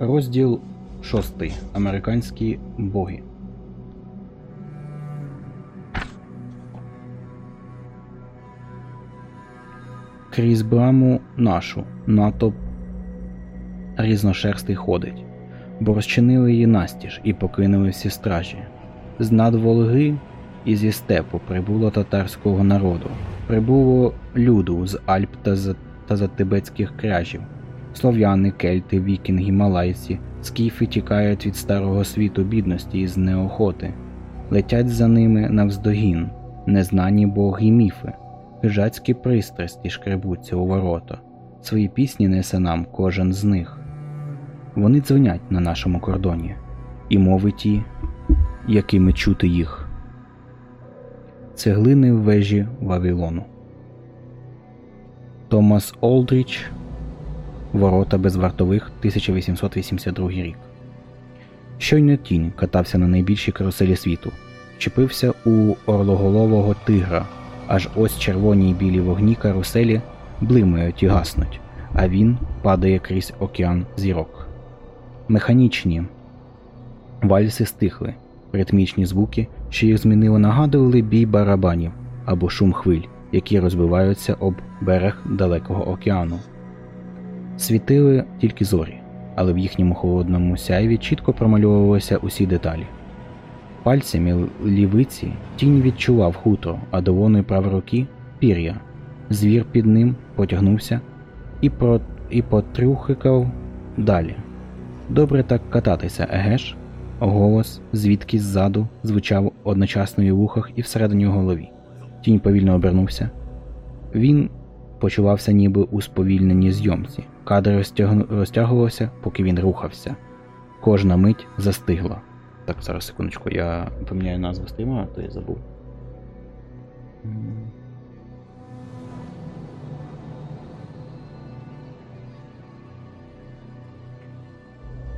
Розділ 6. Американські боги. Крізь браму нашу натовп різношерстий ходить, бо розчинили її настіж і покинули всі стражі. З над Волги і зі степу прибуло татарського народу, прибуло люду з Альп та за, та за тибетських кряжів. Слов'яни, кельти, вікінги, малайці, скіфи тікають від старого світу бідності і з неохоти, летять за ними навздогін, незнані боги міфи, хижацькі пристрасті шкребуться у ворота, свої пісні несе нам кожен з них. Вони дзвонять на нашому кордоні, і мови ті, якими чути їх. Цеглини в вежі Вавилону. Томас Олдріч Ворота без вартових 1882 рік. Щойно тінь катався на найбільшій каруселі світу, вчепився у орлоголового тигра, аж ось червоні й білі вогні каруселі блимають і гаснуть, а він падає крізь океан зірок. Механічні вальси стихли, ритмічні звуки, що їх змінило, нагадували бій барабанів або шум хвиль, які розбиваються об берег далекого океану. Світили тільки зорі, але в їхньому холодному сяйві чітко промальовувалися усі деталі. Пальцями лівиці тінь відчував хутро, а долоною правої руки пір'я. Звір під ним потягнувся і про... і потрюхикав далі. Добре так кататися, егеш? Голос, звідки ззаду, звучав одночасно і в ухах і всередині голові. Тінь повільно обернувся. Він почувався ніби у сповільненій зйомці. Кадр розтягувався, поки він рухався. Кожна мить застигла. Так, зараз секундочку, я поміняю назву стріма, то я забув.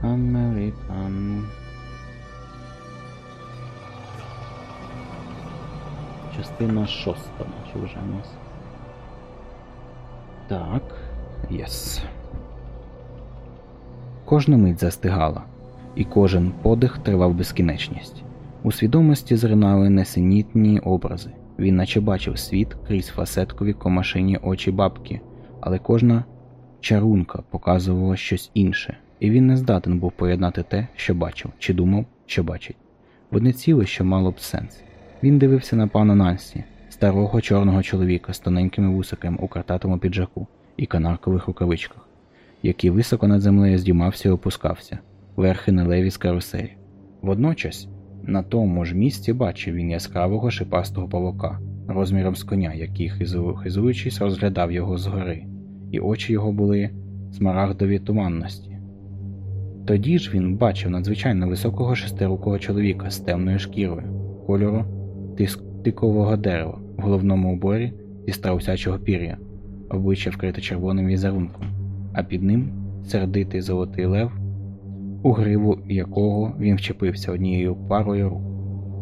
Американ. Частина шоста, наче вже у нас. Так, єс. Кожна мить застигала, і кожен подих тривав безкінечність. У свідомості зринали несенітні образи. Він наче бачив світ крізь фасеткові комашині очі бабки, але кожна чарунка показувала щось інше, і він не здатен був поєднати те, що бачив, чи думав, що бачить. Одне ціле, що мало б сенс. Він дивився на пана Нансі, старого чорного чоловіка з тоненькими вусиками у картатому піджаку і канаркових рукавичках, який високо над землею здіймався і опускався, верхи на леві з каруселі. Водночас, на тому ж місці бачив він яскравого шипастого павука, розміром з коня, який, хизуючись, розглядав його згори, і очі його були смарагдові туманності. Тоді ж він бачив надзвичайно високого шестирукого чоловіка з темною шкірою, кольору тикового дерева в головному уборі зі страусячого пір'я, обличчя вкрите червоним візерунком, а під ним сердитий золотий лев, у гриву якого він вчепився однією парою рук.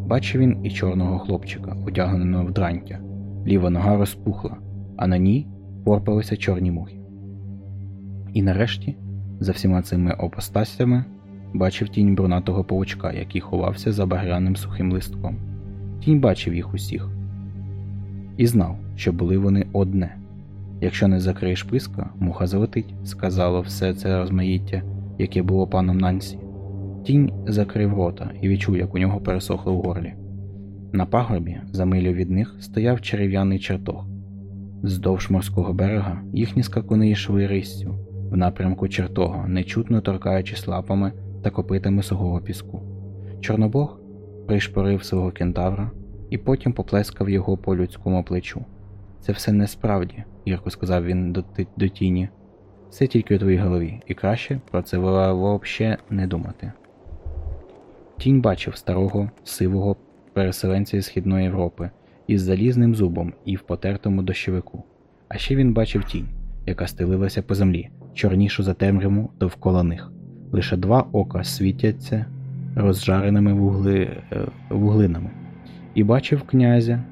Бачив він і чорного хлопчика, одягненого в дрантя, ліва нога розпухла, а на ній порпалися чорні мухи. І нарешті, за всіма цими опостасями, бачив тінь брунатого паучка, який ховався за багряним сухим листком. Тінь бачив їх усіх і знав, що були вони одне. Якщо не закриєш писка, муха залетить, сказало все це розмаїття, яке було паном Нансі. Тінь закрив рота і відчув, як у нього пересохло в горлі. На пагорбі, за милю від них, стояв черев'яний чертог. Здовж морського берега їхні скакуни йшли риссю в напрямку чертога, нечутно торкаючись лапами та копитами сухого піску. Чорнобог пришпорив свого кентавра і потім поплескав його по людському плечу. Це все несправді, гірко сказав він до, до тіні. Все тільки у твоїй голові, і краще про це взагалі не думати. Тінь бачив старого, сивого переселенця з Східної Європи із залізним зубом і в потертому дощовику. А ще він бачив тінь, яка стелилася по землі, чорнішу за темряву довкола них. Лише два ока світяться розжареними вугли, е, вуглинами, і бачив князя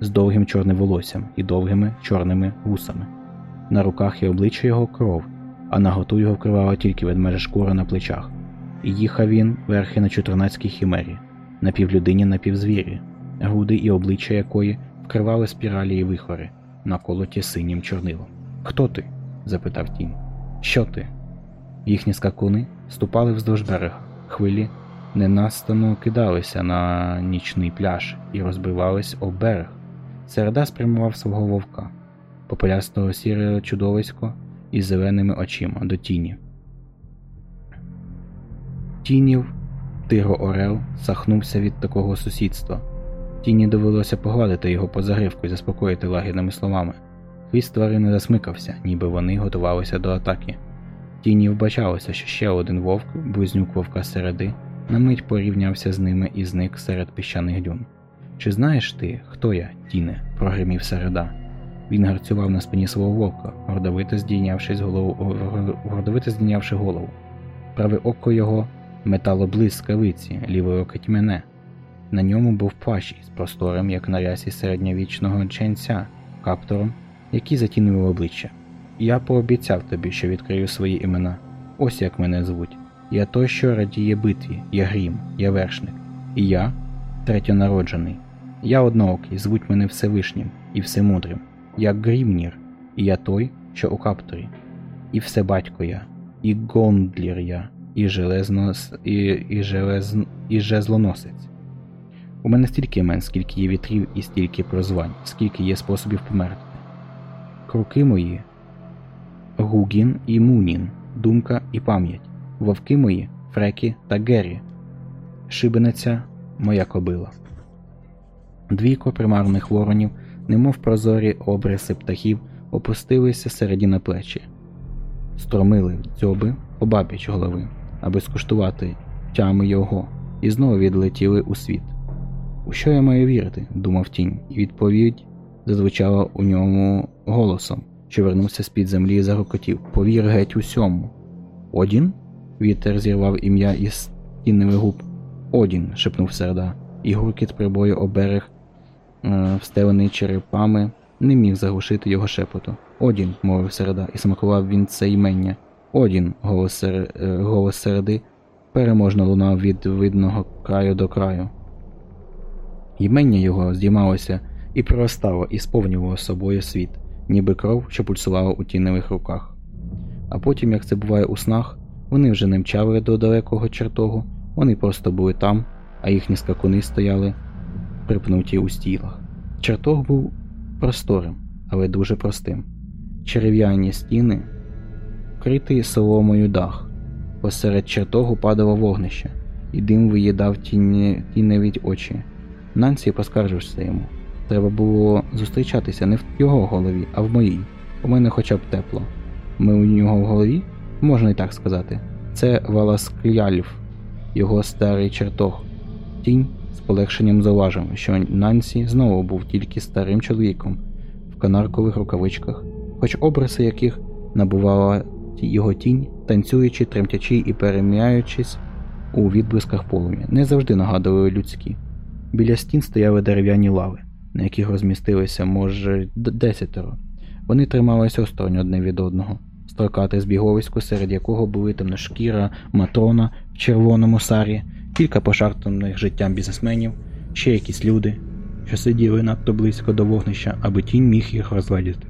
з довгим чорним волоссям і довгими чорними вусами. На руках і обличчя його кров, а наготу його вкривала тільки ведмежа шкура на плечах. І їхав він верхи на чотирнацькій хімері, напівлюдині напівзвірі, груди і обличчя якої вкривали спіралі і вихори, наколоті синім чорнилом. Хто ти? запитав тінь. Що ти? Їхні скакуни ступали вздовж берега, хвилі ненастану кидалися на нічний пляж і розбивались об берег. Середа спрямував свого вовка, попелястого сіре чудовисько із зеленими очима до тіні. Тінів Тигро Орел сахнувся від такого сусідства. Тіні довелося погладити його по загривку і заспокоїти лагідними словами. Хвіст тварини засмикався, ніби вони готувалися до атаки. Тіні вбачалося, що ще один вовк, близнюк вовка середи, на мить порівнявся з ними і зник серед піщаних дюн. Чи знаєш ти, хто я, Тіне? прогримів середа. Він гарцював на спині свого вовка, гордовито здійнявши голову. Праве око його метало блискавиці, ліве око тьмене. На ньому був плащ із простором, як на рясі середньовічного ченця, каптором, який затінив обличчя. Я пообіцяв тобі, що відкрию свої імена. Ось як мене звуть. Я той, що радіє битві, я грім, я вершник. І я третьонароджений. Я одноокий, звуть мене Всевишнім і Всемудрим. Я Грімнір, і я той, що у капторі. І все батько я, і Гондлір я, і железно, і, і, желез, і жезлоносець. У мене стільки імен, скільки є вітрів і стільки прозвань, скільки є способів померти. Круки мої Гугін і Мунін, думка і пам'ять, вовки мої, Фрекі та Геррі, шибениця моя кобила. Двійко примарних воронів, немов прозорі обриси птахів, опустилися середі на плечі, стромили дзьоби обабіч голови, аби скуштувати тями його, і знову відлетіли у світ. У що я маю вірити? думав тінь, і відповідь зазвучала у ньому голосом, що вернувся з під землі і зарокотів. Повір геть усьому. Одін? Вітер зірвав ім'я із тінними губ. Одін, шепнув серда, і гуркіт прибою об берег, е, встелений черепами, не міг заглушити його шепоту. Одін, мовив середа, і смакував він це ймення. Одін, голос, сер... Е, голос середи, переможно лунав від видного краю до краю. Ймення його здіймалося і проростало, і сповнювало собою світ, ніби кров, що пульсувала у тіневих руках. А потім, як це буває у снах, вони вже не мчали до далекого чертогу, вони просто були там, а їхні скакуни стояли припнуті у стілах. Чертог був просторим, але дуже простим. Черев'яні стіни, вкритий соломою дах. Посеред чертогу падало вогнище, і дим виїдав тіні, тіневі очі. Нансі поскаржився йому. Треба було зустрічатися не в його голові, а в моїй. У мене хоча б тепло. Ми у нього в голові? Можна і так сказати. Це Валаскляльф, його старий чертог. Тінь з полегшенням зауважив, що Нансі знову був тільки старим чоловіком в канаркових рукавичках, хоч обриси яких набувала його тінь, танцюючи, тремтячи і перем'яючись у відблисках полум'я, не завжди нагадували людські. Біля стін стояли дерев'яні лави, на яких розмістилися, може, десятеро. Вони трималися осторонь одне від одного, строкате збіговисько, серед якого були темношкіра матрона в червоному сарі, кілька пошартаних життям бізнесменів, ще якісь люди, що сиділи надто близько до вогнища, аби тінь міг їх розгледіти.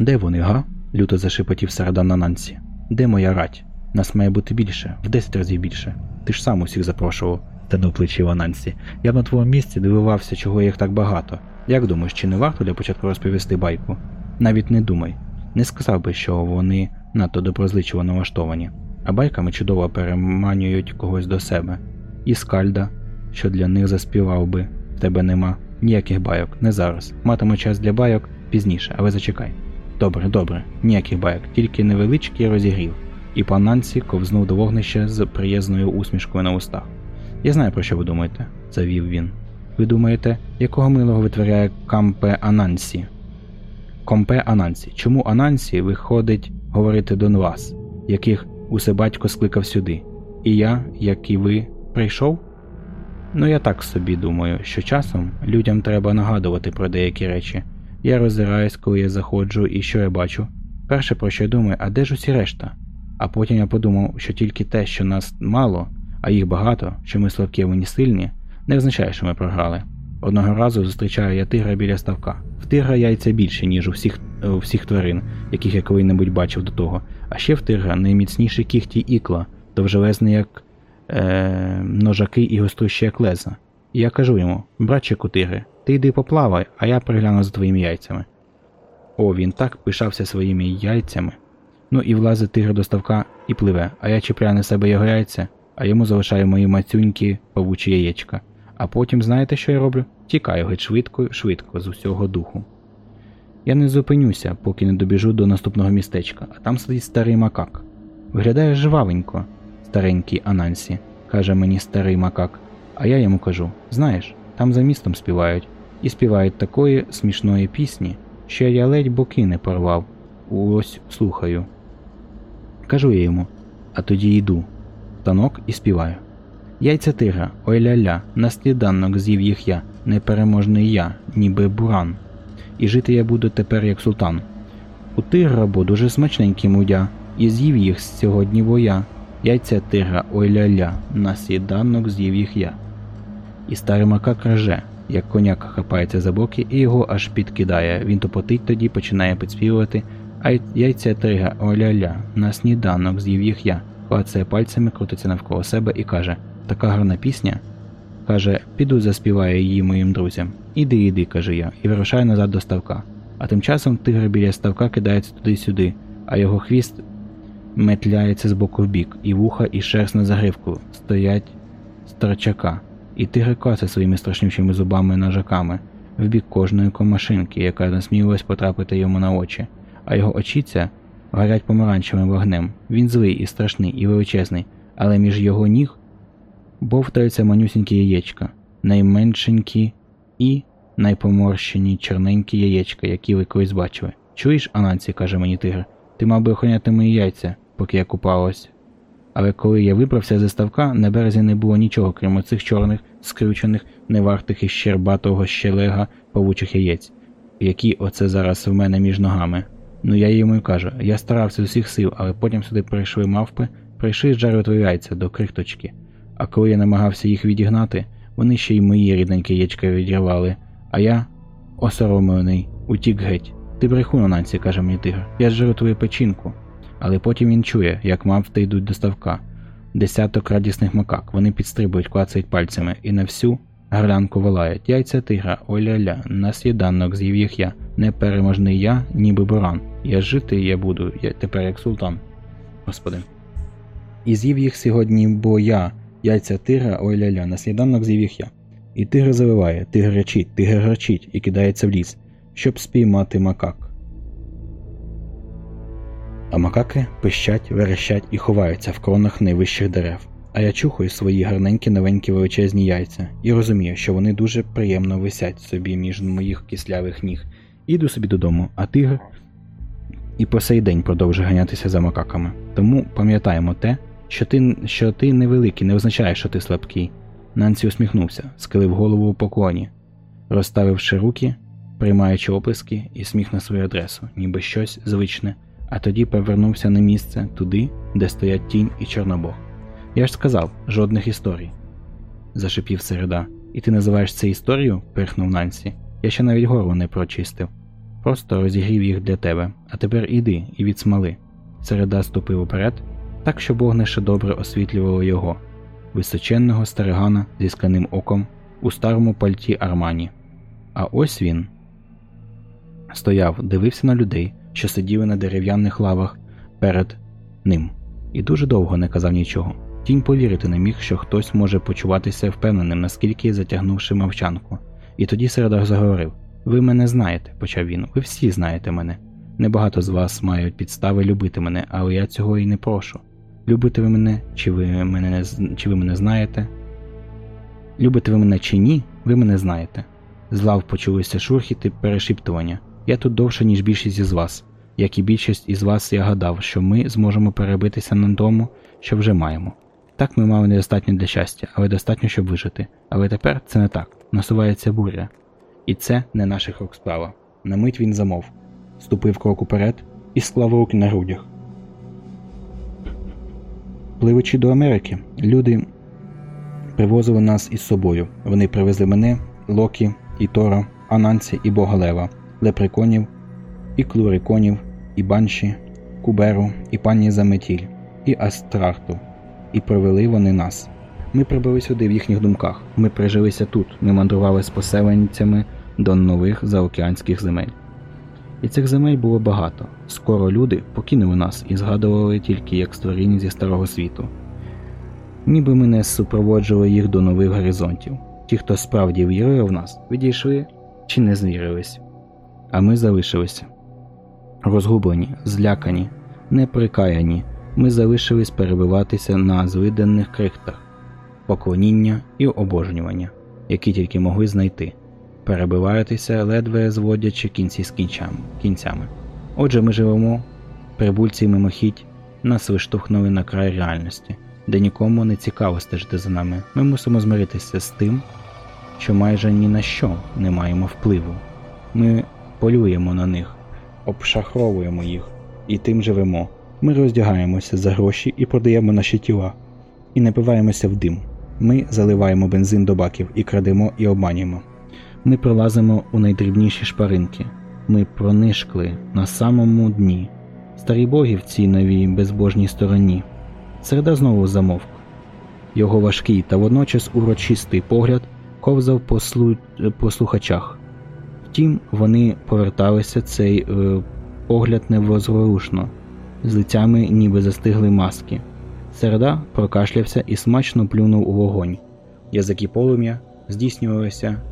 Де вони, га? люто зашепотів середа на Нансі. Де моя рать? Нас має бути більше, в десять разів більше. Ти ж сам усіх запрошував, танув плечима Нансі. Я б на твоєму місці дивувався, чого їх так багато. Як думаєш, чи не варто для початку розповісти байку? Навіть не думай. Не сказав би, що вони надто доброзичливо налаштовані, а байками чудово переманюють когось до себе. І скальда, що для них заспівав би, в тебе нема. Ніяких байок, не зараз. Матиму час для байок пізніше, але зачекай. Добре, добре, ніяких байок, тільки невеличкий розігрів і пан Нансі ковзнув до вогнища з приязною усмішкою на устах. Я знаю, про що ви думаєте, завів він. Ви думаєте, якого милого витворяє Кампе Анансі? Компе Анансі. Чому Анансі виходить говорити до вас, яких усе батько скликав сюди? І я, як і ви, прийшов? Ну я так собі думаю, що часом людям треба нагадувати про деякі речі. Я роззираюсь, коли я заходжу, і що я бачу? Перше, про що я думаю, а де ж усі решта? А потім я подумав, що тільки те, що нас мало, а їх багато, що ми слабкі, вони сильні, не означає, що ми програли. Одного разу зустрічаю я тигра біля ставка. В тигра яйця більше, ніж у всіх у всіх тварин, яких я коли-небудь бачив до того. А ще в тигра найміцніші кіхті ікла, довжелезні як е, ножаки і гострущі як леза. І я кажу йому, братчику тигри, ти йди поплавай, а я пригляну за твоїми яйцями. О, він так пишався своїми яйцями. Ну і влазить тигр до ставка і пливе, а я чіпляю на себе його яйця, а йому залишаю мої мацюнькі павучі яєчка. А потім знаєте, що я роблю? Тікаю геть швидко, швидко з усього духу. Я не зупинюся, поки не добіжу до наступного містечка, а там сидить старий макак. Виглядає жвавенько, старенький Анансі, каже мені старий макак, а я йому кажу: знаєш, там за містом співають, і співають такої смішної пісні, що я ледь боки не порвав. Ось слухаю. Кажу я йому, а тоді йду. Танок і співаю. Яйця тигра, ой ля-ля, на сніданок з'їв їх я, непереможний я, ніби буран. І жити я буду тепер як султан. У тигра бо дуже смачненькі мудя, і з'їв їх з сьогодні воя. Яйця тигра, ой ля-ля, на сніданок з'їв їх я. І старий макак реже, як коняка хапається за боки і його аж підкидає. Він топотить тоді, починає підспівувати, а яйця тигра, ой ля-ля, на сніданок з'їв їх я. Клацає пальцями, крутиться навколо себе і каже Така гарна пісня. Каже, піду заспіваю її моїм друзям. Іди, іди, каже я, і вирушаю назад до ставка. А тим часом тигр біля ставка кидається туди-сюди, а його хвіст метляється з боку в бік, і вуха, і шерсть на загривку стоять старчака. І тигр косе своїми страшнішими зубами ножаками в бік кожної комашинки, яка насмілилась потрапити йому на очі, а його очіця горять помаранчевим вогнем. Він злий і страшний, і величезний, але між його ніг бовтаються манюсінькі яєчка, найменшенькі і найпоморщені чорненькі яєчка, які ви колись бачили. Чуєш, Ананці, каже мені тигр, ти мав би охороняти мої яйця, поки я купалась. Але коли я вибрався зі ставка, на березі не було нічого, крім оцих чорних, скрючених, невартих і щербатого щелега павучих яєць, які оце зараз в мене між ногами. Ну я йому й кажу, я старався з усіх сил, але потім сюди прийшли мавпи, прийшли зжарили твої яйця до крихточки. А коли я намагався їх відігнати, вони ще й мої рідненькі яєчка відірвали, а я, осоромлений, утік геть. Ти брехун, Ананці, каже мені тигр, я зжеру твою печінку. Але потім він чує, як мавпи йдуть до ставка. Десяток радісних макак, вони підстрибують, клацають пальцями і на всю гарлянку волають. Яйця тигра, ой-ля-ля, на сніданок з'їв їх я, непереможний я, ніби буран. Я жити я буду, я тепер як султан. Господи. І з'їв їх сьогодні, бо я, яйця тигра, ой-ля-ля, на сніданок з'їв я. І тигр завиває, тигр речить, тигр гарчить і кидається в ліс, щоб спіймати макак. А макаки пищать, верещать і ховаються в кронах найвищих дерев. А я чухаю свої гарненькі новенькі величезні яйця і розумію, що вони дуже приємно висять собі між моїх кислявих ніг. Іду собі додому, а тигр і по сей день продовжує ганятися за макаками. Тому пам'ятаємо те, що ти що ти невеликий, не означає, що ти слабкий. Нанці усміхнувся, скилив голову у поклоні, розставивши руки, приймаючи оплески і сміх на свою адресу, ніби щось звичне а тоді повернувся на місце туди, де стоять тінь і Чорнобог. Я ж сказав, жодних історій. зашипів середа. І ти називаєш це історією? пирхнув Нансі. Я ще навіть горло не прочистив. Просто розігрів їх для тебе, а тепер іди і відсмали. Середа ступив уперед, так що вогнище добре освітлювало його, височенного старигана зі сканим оком у старому пальті Армані. А ось він стояв, дивився на людей що сиділи на дерев'яних лавах перед ним, і дуже довго не казав нічого. Тінь повірити не міг, що хтось може почуватися впевненим, наскільки затягнувши мовчанку. І тоді Середа заговорив: Ви мене знаєте, почав він, ви всі знаєте мене. Небагато з вас мають підстави любити мене, але я цього і не прошу. Любите ви мене, чи ви мене чи ви мене знаєте? Любите ви мене чи ні, ви мене знаєте. З лав почулися шурхіти перешіптування. Я тут довше, ніж більшість із вас. Як і більшість із вас, я гадав, що ми зможемо перебитися на тому, що вже маємо. Так ми мали недостатньо для щастя, але достатньо, щоб вижити. Але тепер це не так. Насувається буря. І це не наших рук справа. На мить він замов, ступив крок уперед і склав руки на грудях. Пливучи до Америки, люди привозили нас із собою. Вони привезли мене, Локі, і Тора, Ананці і Бога Лева, лепреконів, і клуриконів, і банші, Куберу, і пані Заметіль, і Астрарту. І привели вони нас. Ми прибули сюди в їхніх думках. Ми прижилися тут. Ми мандрували з поселенцями до нових заокеанських земель. І цих земель було багато. Скоро люди покинули нас і згадували тільки як створіння зі старого світу. Ніби ми не супроводжували їх до нових горизонтів. Ті, хто справді вірили в нас, відійшли чи не звірились. А ми залишилися. Розгублені, злякані, неприкаяні, ми залишились перебиватися на звиденних крихтах, поклоніння і обожнювання, які тільки могли знайти, перебиваєтеся, ледве зводячи кінці з кінцями. Отже, ми живемо, прибульці мимохідь, нас виштовхнули на край реальності, де нікому не цікаво стежити за нами. Ми мусимо змиритися з тим, що майже ні на що не маємо впливу. Ми полюємо на них, обшахровуємо їх і тим живемо. Ми роздягаємося за гроші і продаємо наші тіла, і напиваємося в дим. Ми заливаємо бензин до баків і крадемо і обманюємо. Ми пролазимо у найдрібніші шпаринки. Ми пронишкли на самому дні. Старі боги в цій новій безбожній стороні. Середа знову замовк. Його важкий та водночас урочистий погляд ковзав по, слу... по слухачах. Втім, вони поверталися цей е, погляд невозворушно, з лицями ніби застигли маски. Середа прокашлявся і смачно плюнув у вогонь. Язики полум'я здійснювалися,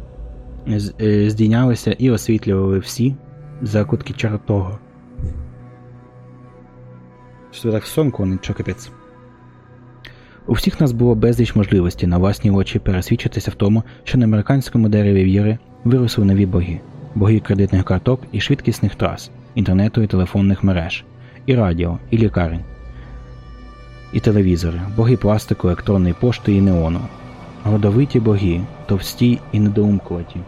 з- е, здійнялися і освітлювали всі закутки чартого. Що так сонко, не капець. У всіх нас було безліч можливостей на власні очі пересвідчитися в тому, що на американському дереві віри виросли нові боги, боги кредитних карток і швидкісних трас, інтернету і телефонних мереж, і радіо, і лікарень, і телевізори, боги пластику, електронної пошти і неону, родовиті боги, товсті і недоумкуваті.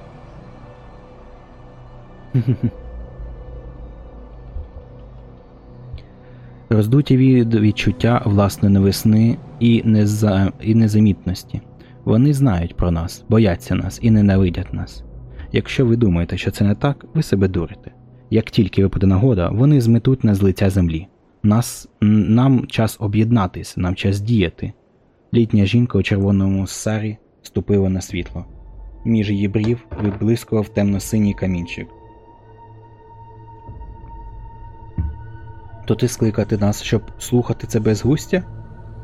Роздуті від відчуття власної невесни і, неза... і незамітності. Вони знають про нас, бояться нас і ненавидять нас. Якщо ви думаєте, що це не так, ви себе дурите. Як тільки випаде нагода, вони зметуть нас з лиця землі. Нас, нам час об'єднатись, нам час діяти. Літня жінка у червоному сарі ступила на світло. Між її брів виблискував темно-синій камінчик. То ти скликати нас, щоб слухати це безгустя?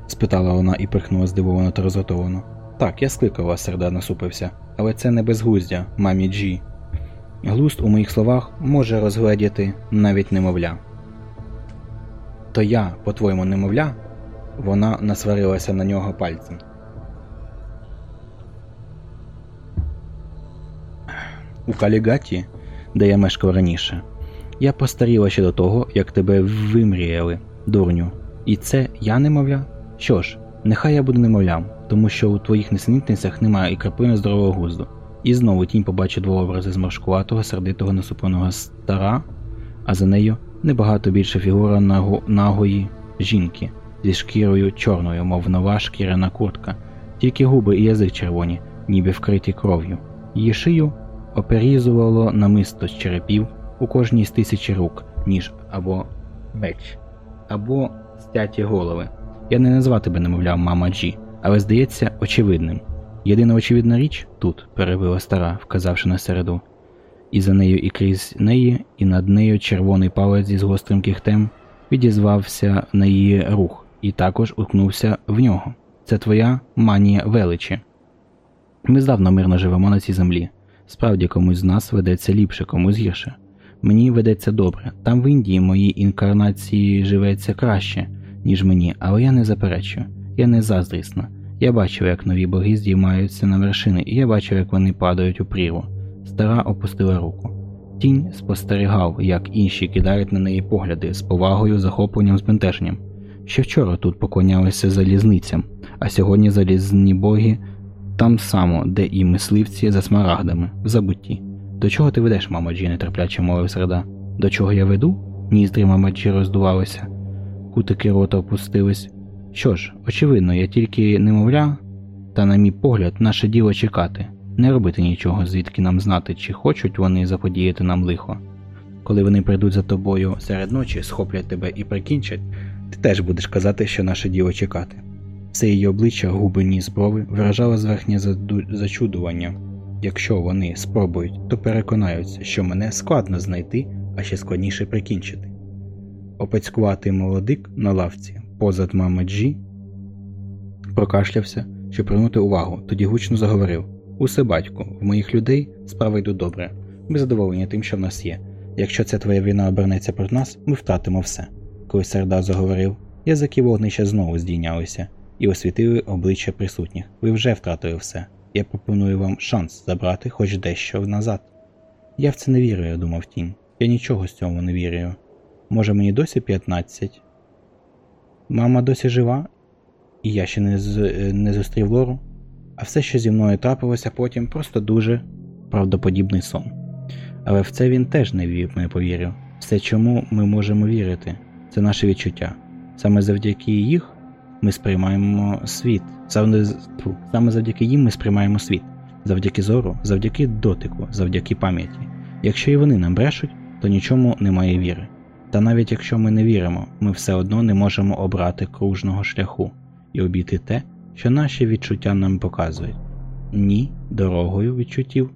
спитала вона і пирхнула здивовано та розготовано. Так, я скликав вас, серда насупився, але це не безгуздя, мамі Джі. Глуст у моїх словах може розгледіти навіть немовля. То я, по-твоєму, немовля? Вона насварилася на нього пальцем. У Калігаті, де я мешкав раніше, я постаріла ще до того, як тебе вимріяли, дурню. І це я немовля? Що ж, нехай я буду немовлям, тому що у твоїх несенітницях немає і краплини здорового гузду. І знову тінь побачив два образи зморшкуватого, сердитого насупленого стара, а за нею небагато більша фігура наго- нагої жінки зі шкірою чорною, мов нова шкіряна куртка, тільки губи і язик червоні, ніби вкриті кров'ю. Її шию оперізувало намисто з черепів у кожній з тисячі рук, ніж або меч, або стяті голови. Я не назвав тебе, немовляв, мама Джі, але здається очевидним. Єдина очевидна річ тут, перебила стара, вказавши на середу. І за нею, і крізь неї, і над нею червоний палець із гострим кігтем відізвався на її рух і також уткнувся в нього. Це твоя манія величі. Ми здавна мирно живемо на цій землі. Справді комусь з нас ведеться ліпше, комусь гірше. Мені ведеться добре. Там в Індії моїй інкарнації живеться краще, ніж мені, але я не заперечую. Я не заздрісна. Я бачив, як нові боги здіймаються на вершини, і я бачив, як вони падають у прірву. Стара опустила руку. Тінь спостерігав, як інші кидають на неї погляди з повагою, захопленням, збентеженням. Ще вчора тут поклонялися залізницям, а сьогодні залізні боги там само, де і мисливці за смарагдами, в забутті. До чого ти ведеш, мама Джі, нетерпляче мовив середа. До чого я веду? Ніздрі мама Джі роздувалися. Кутики рота опустились. Що ж, очевидно, я тільки немовля, та, на мій погляд, наше діло чекати, не робити нічого, звідки нам знати, чи хочуть вони заподіяти нам лихо. Коли вони прийдуть за тобою серед ночі, схоплять тебе і прикінчать, ти теж будеш казати, що наше діло чекати. Все її обличчя, губи, ніс, брови виражало зверхнє зачудування. Якщо вони спробують, то переконаються, що мене складно знайти, а ще складніше прикінчити. Опецькуватий молодик на лавці позад мами Джі прокашлявся, щоб привернути увагу, тоді гучно заговорив: Усе, батьку, в моїх людей справи йдуть добре. Ми задоволені тим, що в нас є. Якщо ця твоя війна обернеться проти нас, ми втратимо все. Коли Серда заговорив, язики вогнища знову здійнялися і освітили обличчя присутніх. Ви вже втратили все. Я пропоную вам шанс забрати хоч дещо назад. Я в це не вірю, думав тінь. Я нічого з цього не вірю. Може мені досі 15? Мама досі жива, і я ще не, з, не зустрів Лору, а все, що зі мною трапилося потім, просто дуже правдоподібний сон. Але в це він теж не вів, не повірив. Все, чому ми можемо вірити, це наше відчуття. Саме завдяки їх ми сприймаємо світ. Саме, саме завдяки їм ми сприймаємо світ. Завдяки зору, завдяки дотику, завдяки пам'яті. Якщо і вони нам брешуть, то нічому немає віри. Та навіть якщо ми не віримо, ми все одно не можемо обрати кружного шляху і обійти те, що наші відчуття нам показують. Ні, дорогою відчуттів.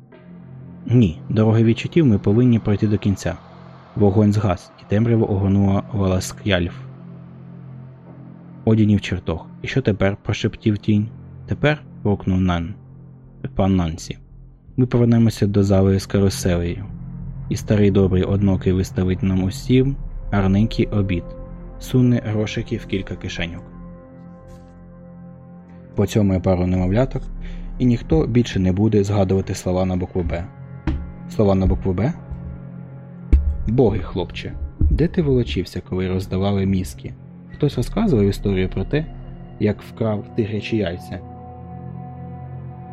Ні, дорогою відчуттів ми повинні пройти до кінця. Вогонь згас, і темряво огорнула Валаск'яльф. Одінів чертог. І що тепер? прошептів тінь. Тепер гукнув Нан. Пан Нансі. Ми повернемося до зали з каруселею. І старий добрий однокий виставить нам усім гарненький обід, суне грошики в кілька кишеньок. Поцьомує пару немовляток, і ніхто більше не буде згадувати слова на букву Б. Слова на букву Б? Боги, хлопче, де ти волочився, коли роздавали мізки? Хтось розказував історію про те, як вкрав тигрячі яйця.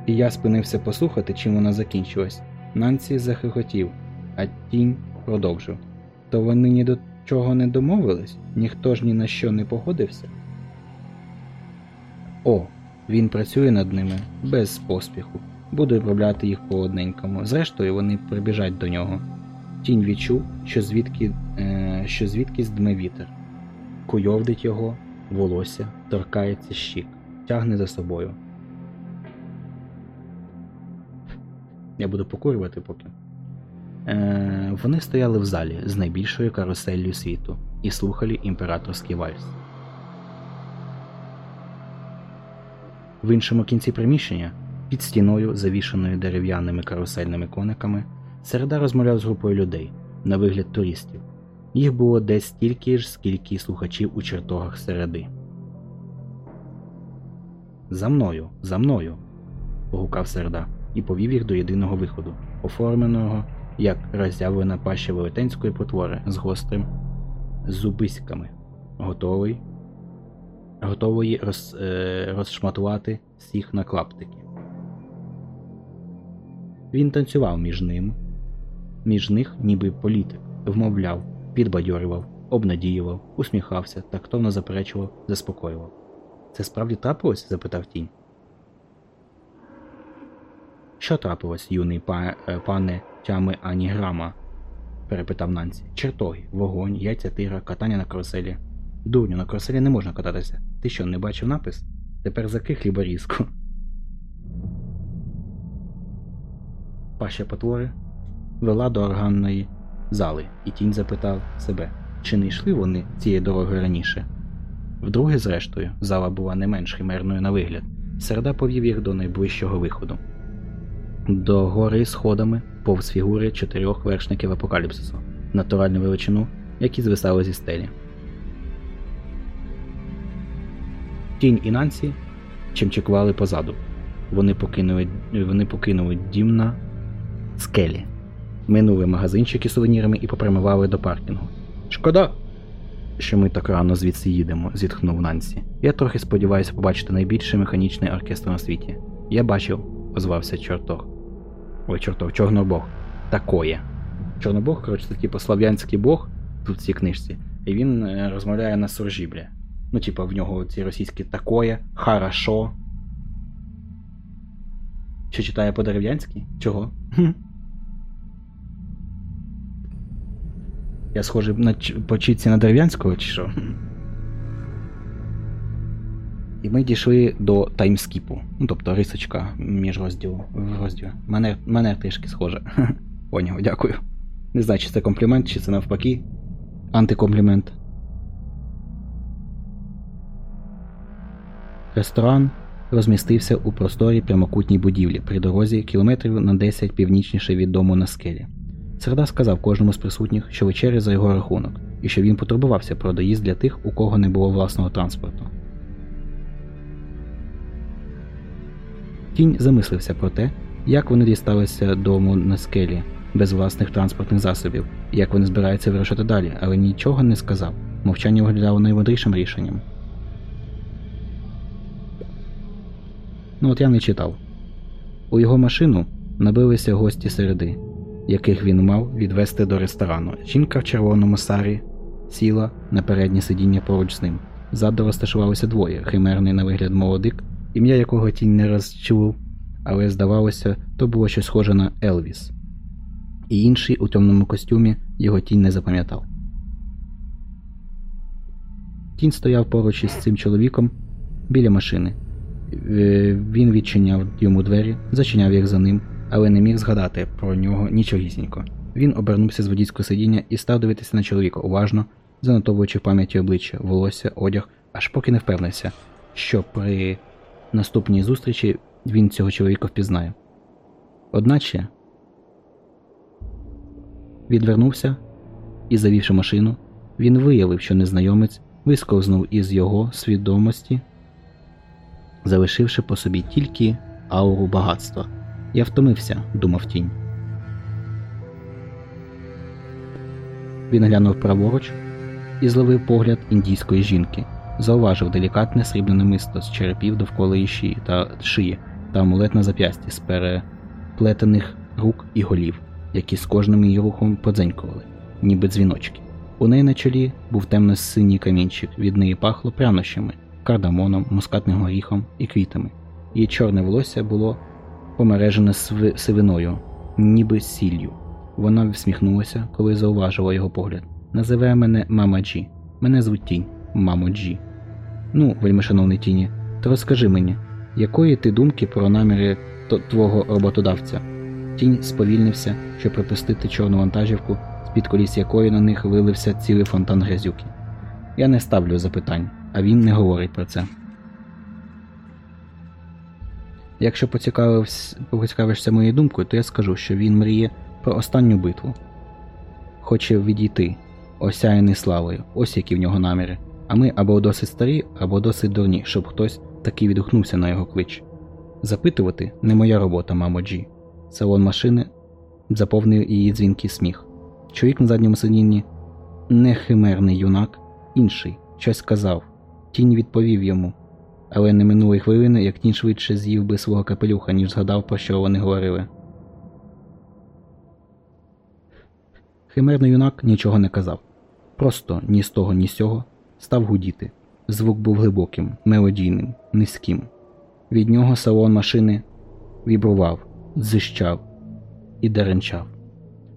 І я спинився послухати, чим вона закінчилась. Нансі захихотів, а тінь продовжив. То вони ні до чого не домовились, ніхто ж ні на що не погодився. О, він працює над ними без поспіху, буде обробляти їх по одненькому. Зрештою, вони прибіжать до нього. Тінь відчув, що звідки, е, що звідкись дме вітер, куйовдить його, волосся, торкається щік, тягне за собою. Я буду покурювати поки. Е, вони стояли в залі з найбільшою каруселлю світу і слухали імператорський вальс. В іншому кінці приміщення, під стіною, завішаною дерев'яними карусельними кониками, середа розмовляв з групою людей, на вигляд туристів. Їх було десь стільки ж, скільки слухачів у чертогах середи. За мною, за мною. погукав середа і повів їх до єдиного виходу, оформленого як роззявлена паща велетенської потвори з гострим зубиськами, готовий, готової роз, е, розшматувати всіх на клаптики. Він танцював між ним, між них, ніби політик, вмовляв, підбадьорював, обнадіював, усміхався, тактовно заперечував, заспокоював. Це справді трапилось? запитав тінь. Що трапилось, юний па, е, пане тями ані грама? перепитав Нансі. Чертоги, вогонь, яйця тира, катання на каруселі. Дурню, на каруселі не можна кататися. Ти що, не бачив напис? Тепер заки хліборізку. Паща потвори вела до органної зали, і тінь запитав себе, чи не йшли вони цією дорогою раніше. Вдруге, зрештою, зала була не менш химерною на вигляд. Середа повів їх до найближчого виходу. До гори сходами повз фігури чотирьох вершників апокаліпсису, натуральну величину, які звисали зі стелі. Тінь і Нансі чимчикували позаду. Вони покинули, вони покинули дім на скелі, минули магазинчики з сувенірами і попрямували до паркінгу. Шкода, що ми так рано звідси їдемо, зітхнув Нансі. Я трохи сподіваюся побачити найбільший механічний оркестр на світі. Я бачив, озвався чортог. Ой, чортов, чорнобог. такое. Чорнобог, коротше, це типу слав'янський бог тут в цій книжці, і він е, розмовляє на суржі, бля. Ну, типа, в нього ці російські такое, хорошо. Що читає по-дерев'янськи? Чого? Я схожий на по чітці на дерев'янського чи що? І ми дійшли до таймскіпу. Ну, тобто рисочка між розділу в розділі. Мене, мене трішки схоже. Поняв, дякую. Не знаю, чи це комплімент, чи це навпаки. Антикомплімент. Ресторан розмістився у просторій прямокутній будівлі при дорозі кілометрів на 10 північніше від дому на скелі. Серда сказав кожному з присутніх, що вечеря за його рахунок, і що він потурбувався про доїзд для тих, у кого не було власного транспорту. Тінь замислився про те, як вони дісталися дому на скелі без власних транспортних засобів, як вони збираються вирушати далі, але нічого не сказав. Мовчання виглядало наймудрішим рішенням. Ну от я не читав. У його машину набилися гості середи, яких він мав відвести до ресторану. Жінка в червоному сарі сіла на переднє сидіння поруч з ним. Ззаду розташувалося двоє: химерний на вигляд молодик, ім'я якого тінь не розчув, але здавалося, то було щось схоже на Елвіс. І інший у темному костюмі його тінь не запам'ятав. Тінь стояв поруч із цим чоловіком біля машини. Е, Він відчиняв йому двері, зачиняв їх за ним, але не міг згадати про нього нічогісінько. Він обернувся з водійського сидіння і став дивитися на чоловіка уважно, занотовуючи в пам'яті обличчя, волосся, одяг, аж поки не впевнився, що при наступній зустрічі він цього чоловіка впізнає. Одначе відвернувся і, завівши машину, він виявив, що незнайомець висковзнув із його свідомості, залишивши по собі тільки ауру багатства. Я втомився, думав тінь. Він глянув праворуч і зловив погляд індійської жінки, зауважив делікатне срібне намисто з черепів довкола її шиї та шиї та амулет на зап'ясті з переплетених рук і голів, які з кожним її рухом подзенькували, ніби дзвіночки. У неї на чолі був темно-синій камінчик, від неї пахло прянощами, кардамоном, мускатним горіхом і квітами. Її чорне волосся було помережене сви- сивиною, ніби сіллю. Вона всміхнулася, коли зауважила його погляд. Називає мене Мама Джі. Мене звуть Тінь, мамо Джі. Ну, вельмишановний тіні, то розкажи мені, якої ти думки про наміри твого роботодавця? Тінь сповільнився, щоб припустити чорну вантажівку, з-під коліс якої на них вилився цілий фонтан грязюки. Я не ставлю запитань, а він не говорить про це. Якщо поцікавишся моєю думкою, то я скажу, що він мріє про останню битву. Хоче відійти, осяяний славою, ось які в нього наміри. А ми або досить старі, або досить дурні, щоб хтось таки відгукнувся на його клич. Запитувати не моя робота, мамо Джі. Салон машини заповнив її дзвінкий сміх. Чоловік на задньому сидінні не химерний юнак, інший, щось сказав. Тінь відповів йому, але не минулої хвилини, як тінь швидше з'їв би свого капелюха, ніж згадав, про що вони говорили. Химерний юнак нічого не казав. Просто ні з того, ні з сього став гудіти. Звук був глибоким, мелодійним, низьким. Від нього салон машини вібрував, зищав і деренчав.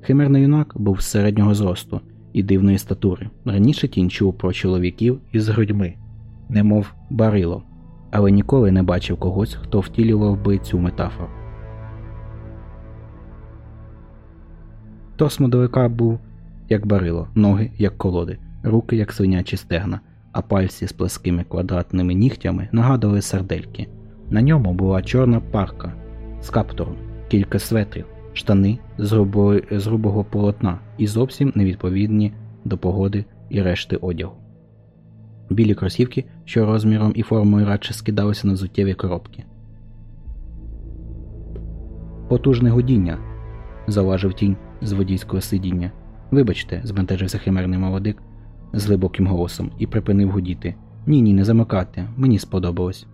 Химерний юнак був середнього зросту і дивної статури. Раніше тінь чув про чоловіків із грудьми, немов барило, але ніколи не бачив когось, хто втілював би цю метафору. Торс модовика був як барило, ноги як колоди, руки як свинячі стегна, а пальці з пласкими квадратними нігтями нагадували сардельки. На ньому була чорна парка з каптуром, кілька светрів, штани з грубої- з грубого полотна і зовсім невідповідні до погоди і решти одягу. Білі кросівки, що розміром і формою радше скидалися на взуттєві коробки. Потужне гудіння, зауважив тінь з водійського сидіння. Вибачте, збентежився химерний молодик з глибоким голосом і припинив гудіти. Ні, ні, не замикати, мені сподобалось.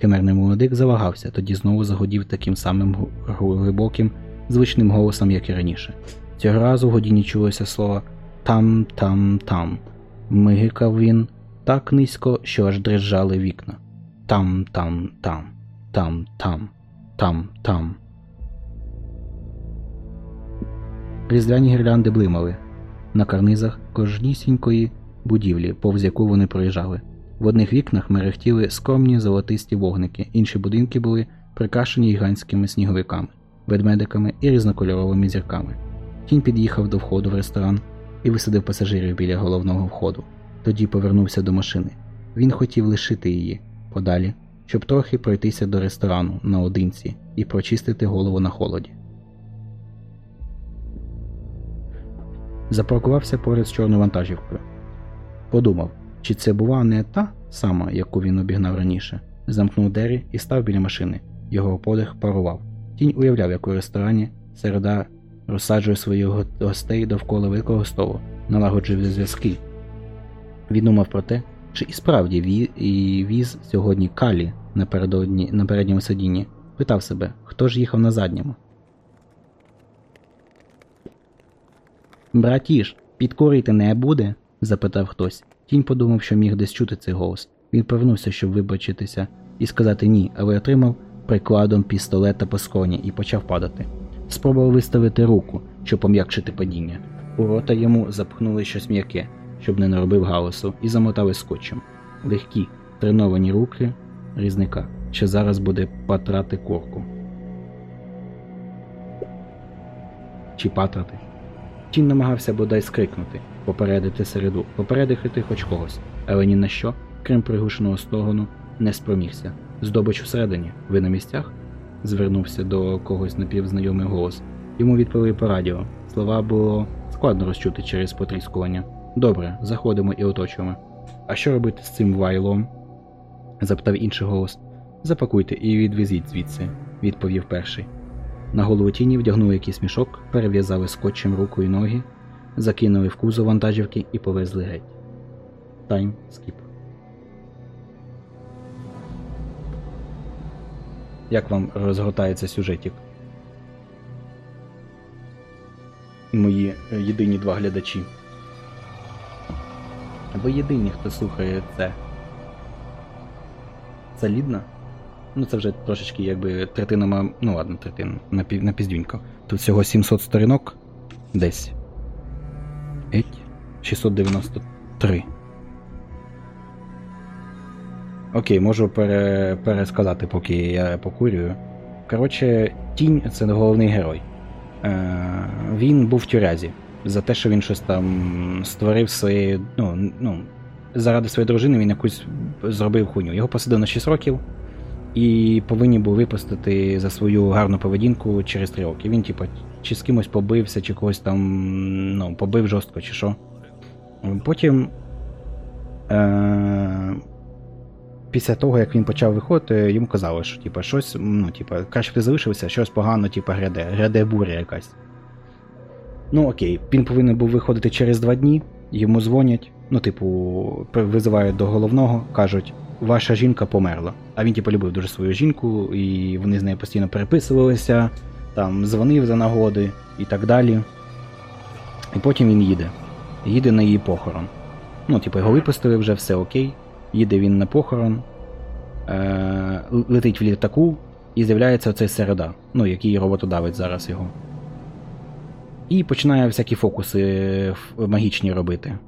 Химерний молодик завагався, тоді знову загудів таким самим глибоким звичним голосом, як і раніше. Цього разу в годині чулося слово там-там-там. Мигикав він так низько, що аж дрижали вікна. Там-там-там, там-там, там-там. Різдвяні гірлянди блимали на карнизах кожнісінької будівлі, повз яку вони проїжджали. В одних вікнах мерехтіли скромні золотисті вогники, інші будинки були прикрашені гігантськими сніговиками, ведмедиками і різнокольоровими зірками. Тінь під'їхав до входу в ресторан і висадив пасажирів біля головного входу. Тоді повернувся до машини. Він хотів лишити її подалі, щоб трохи пройтися до ресторану наодинці і прочистити голову на холоді. Запаркувався поряд з чорною вантажівкою. Подумав, чи це була не та сама, яку він обігнав раніше. Замкнув двері і став біля машини. Його подих парував. Тінь уявляв, як у ресторані середа розсаджує своїх гостей довкола великого столу, налагоджує зв'язки. Він думав про те, чи і справді віз сьогодні Калі напередодні... на передньому сидінні. Питав себе, хто ж їхав на задньому. Братіш, підкорити не буде? запитав хтось. Тінь подумав, що міг десь чути цей голос. Він повернувся, щоб вибачитися і сказати ні, але отримав прикладом пістолета по скроні і почав падати. Спробував виставити руку, щоб пом'якшити падіння. У рота йому запхнули щось м'яке, щоб не наробив галасу, і замотали скотчем. Легкі, треновані руки різника, що зараз буде патрати корку. Чи патрати? Тінь намагався бодай скрикнути, попередити середу, попередити хоч когось, але ні на що, крім приглушеного стогону, не спромігся. Здобич всередині, ви на місцях? звернувся до когось напівзнайомий голос. Йому відповіли по радіо. Слова було складно розчути через потріскування. Добре, заходимо і оточуємо. А що робити з цим вайлом? запитав інший голос. Запакуйте і відвезіть звідси, відповів перший. На голову тіні вдягнули якийсь мішок, перев'язали скотчем руку і ноги, закинули в кузов вантажівки і повезли геть. Тайм скіп. Як вам розгортається сюжетик? Мої е, єдині два глядачі. Ви єдині, хто слухає це. Солідно? Ну це вже трошечки якби третина, ну ладно, третина, на, на піздюнько. Тут всього 700 сторінок. Десь. Еть. 693. Окей, можу пере, пересказати, поки я покурюю. Коротше, тінь це головний герой. Е, він був в тюрязі за те, що він щось там створив своєю. Ну, ну, заради своєї дружини він якусь зробив хуйню. Його посадили на 6 років і повинні були випустити за свою гарну поведінку через 3 роки. Він, типу, чи з кимось побився, чи когось там ну, побив жорстко, чи що. Потім. Е- після того, як він почав виходити, йому казали, що типу, щось, ну, типу, краще б ти залишився, щось погано, типу, гряде, гряде буря якась. Ну окей, він повинен був виходити через два дні, йому дзвонять, ну, типу, визивають до головного, кажуть, ваша жінка померла. А він, типу, любив дуже свою жінку, і вони з нею постійно переписувалися, там дзвонив за нагоди і так далі. І потім він їде. Їде на її похорон. Ну, типу, його випустили вже, все окей. Їде він на похорон, е- летить в літаку, і з'являється оцей середа, ну, який роботодавець зараз його. І починає всякі фокуси магічні робити.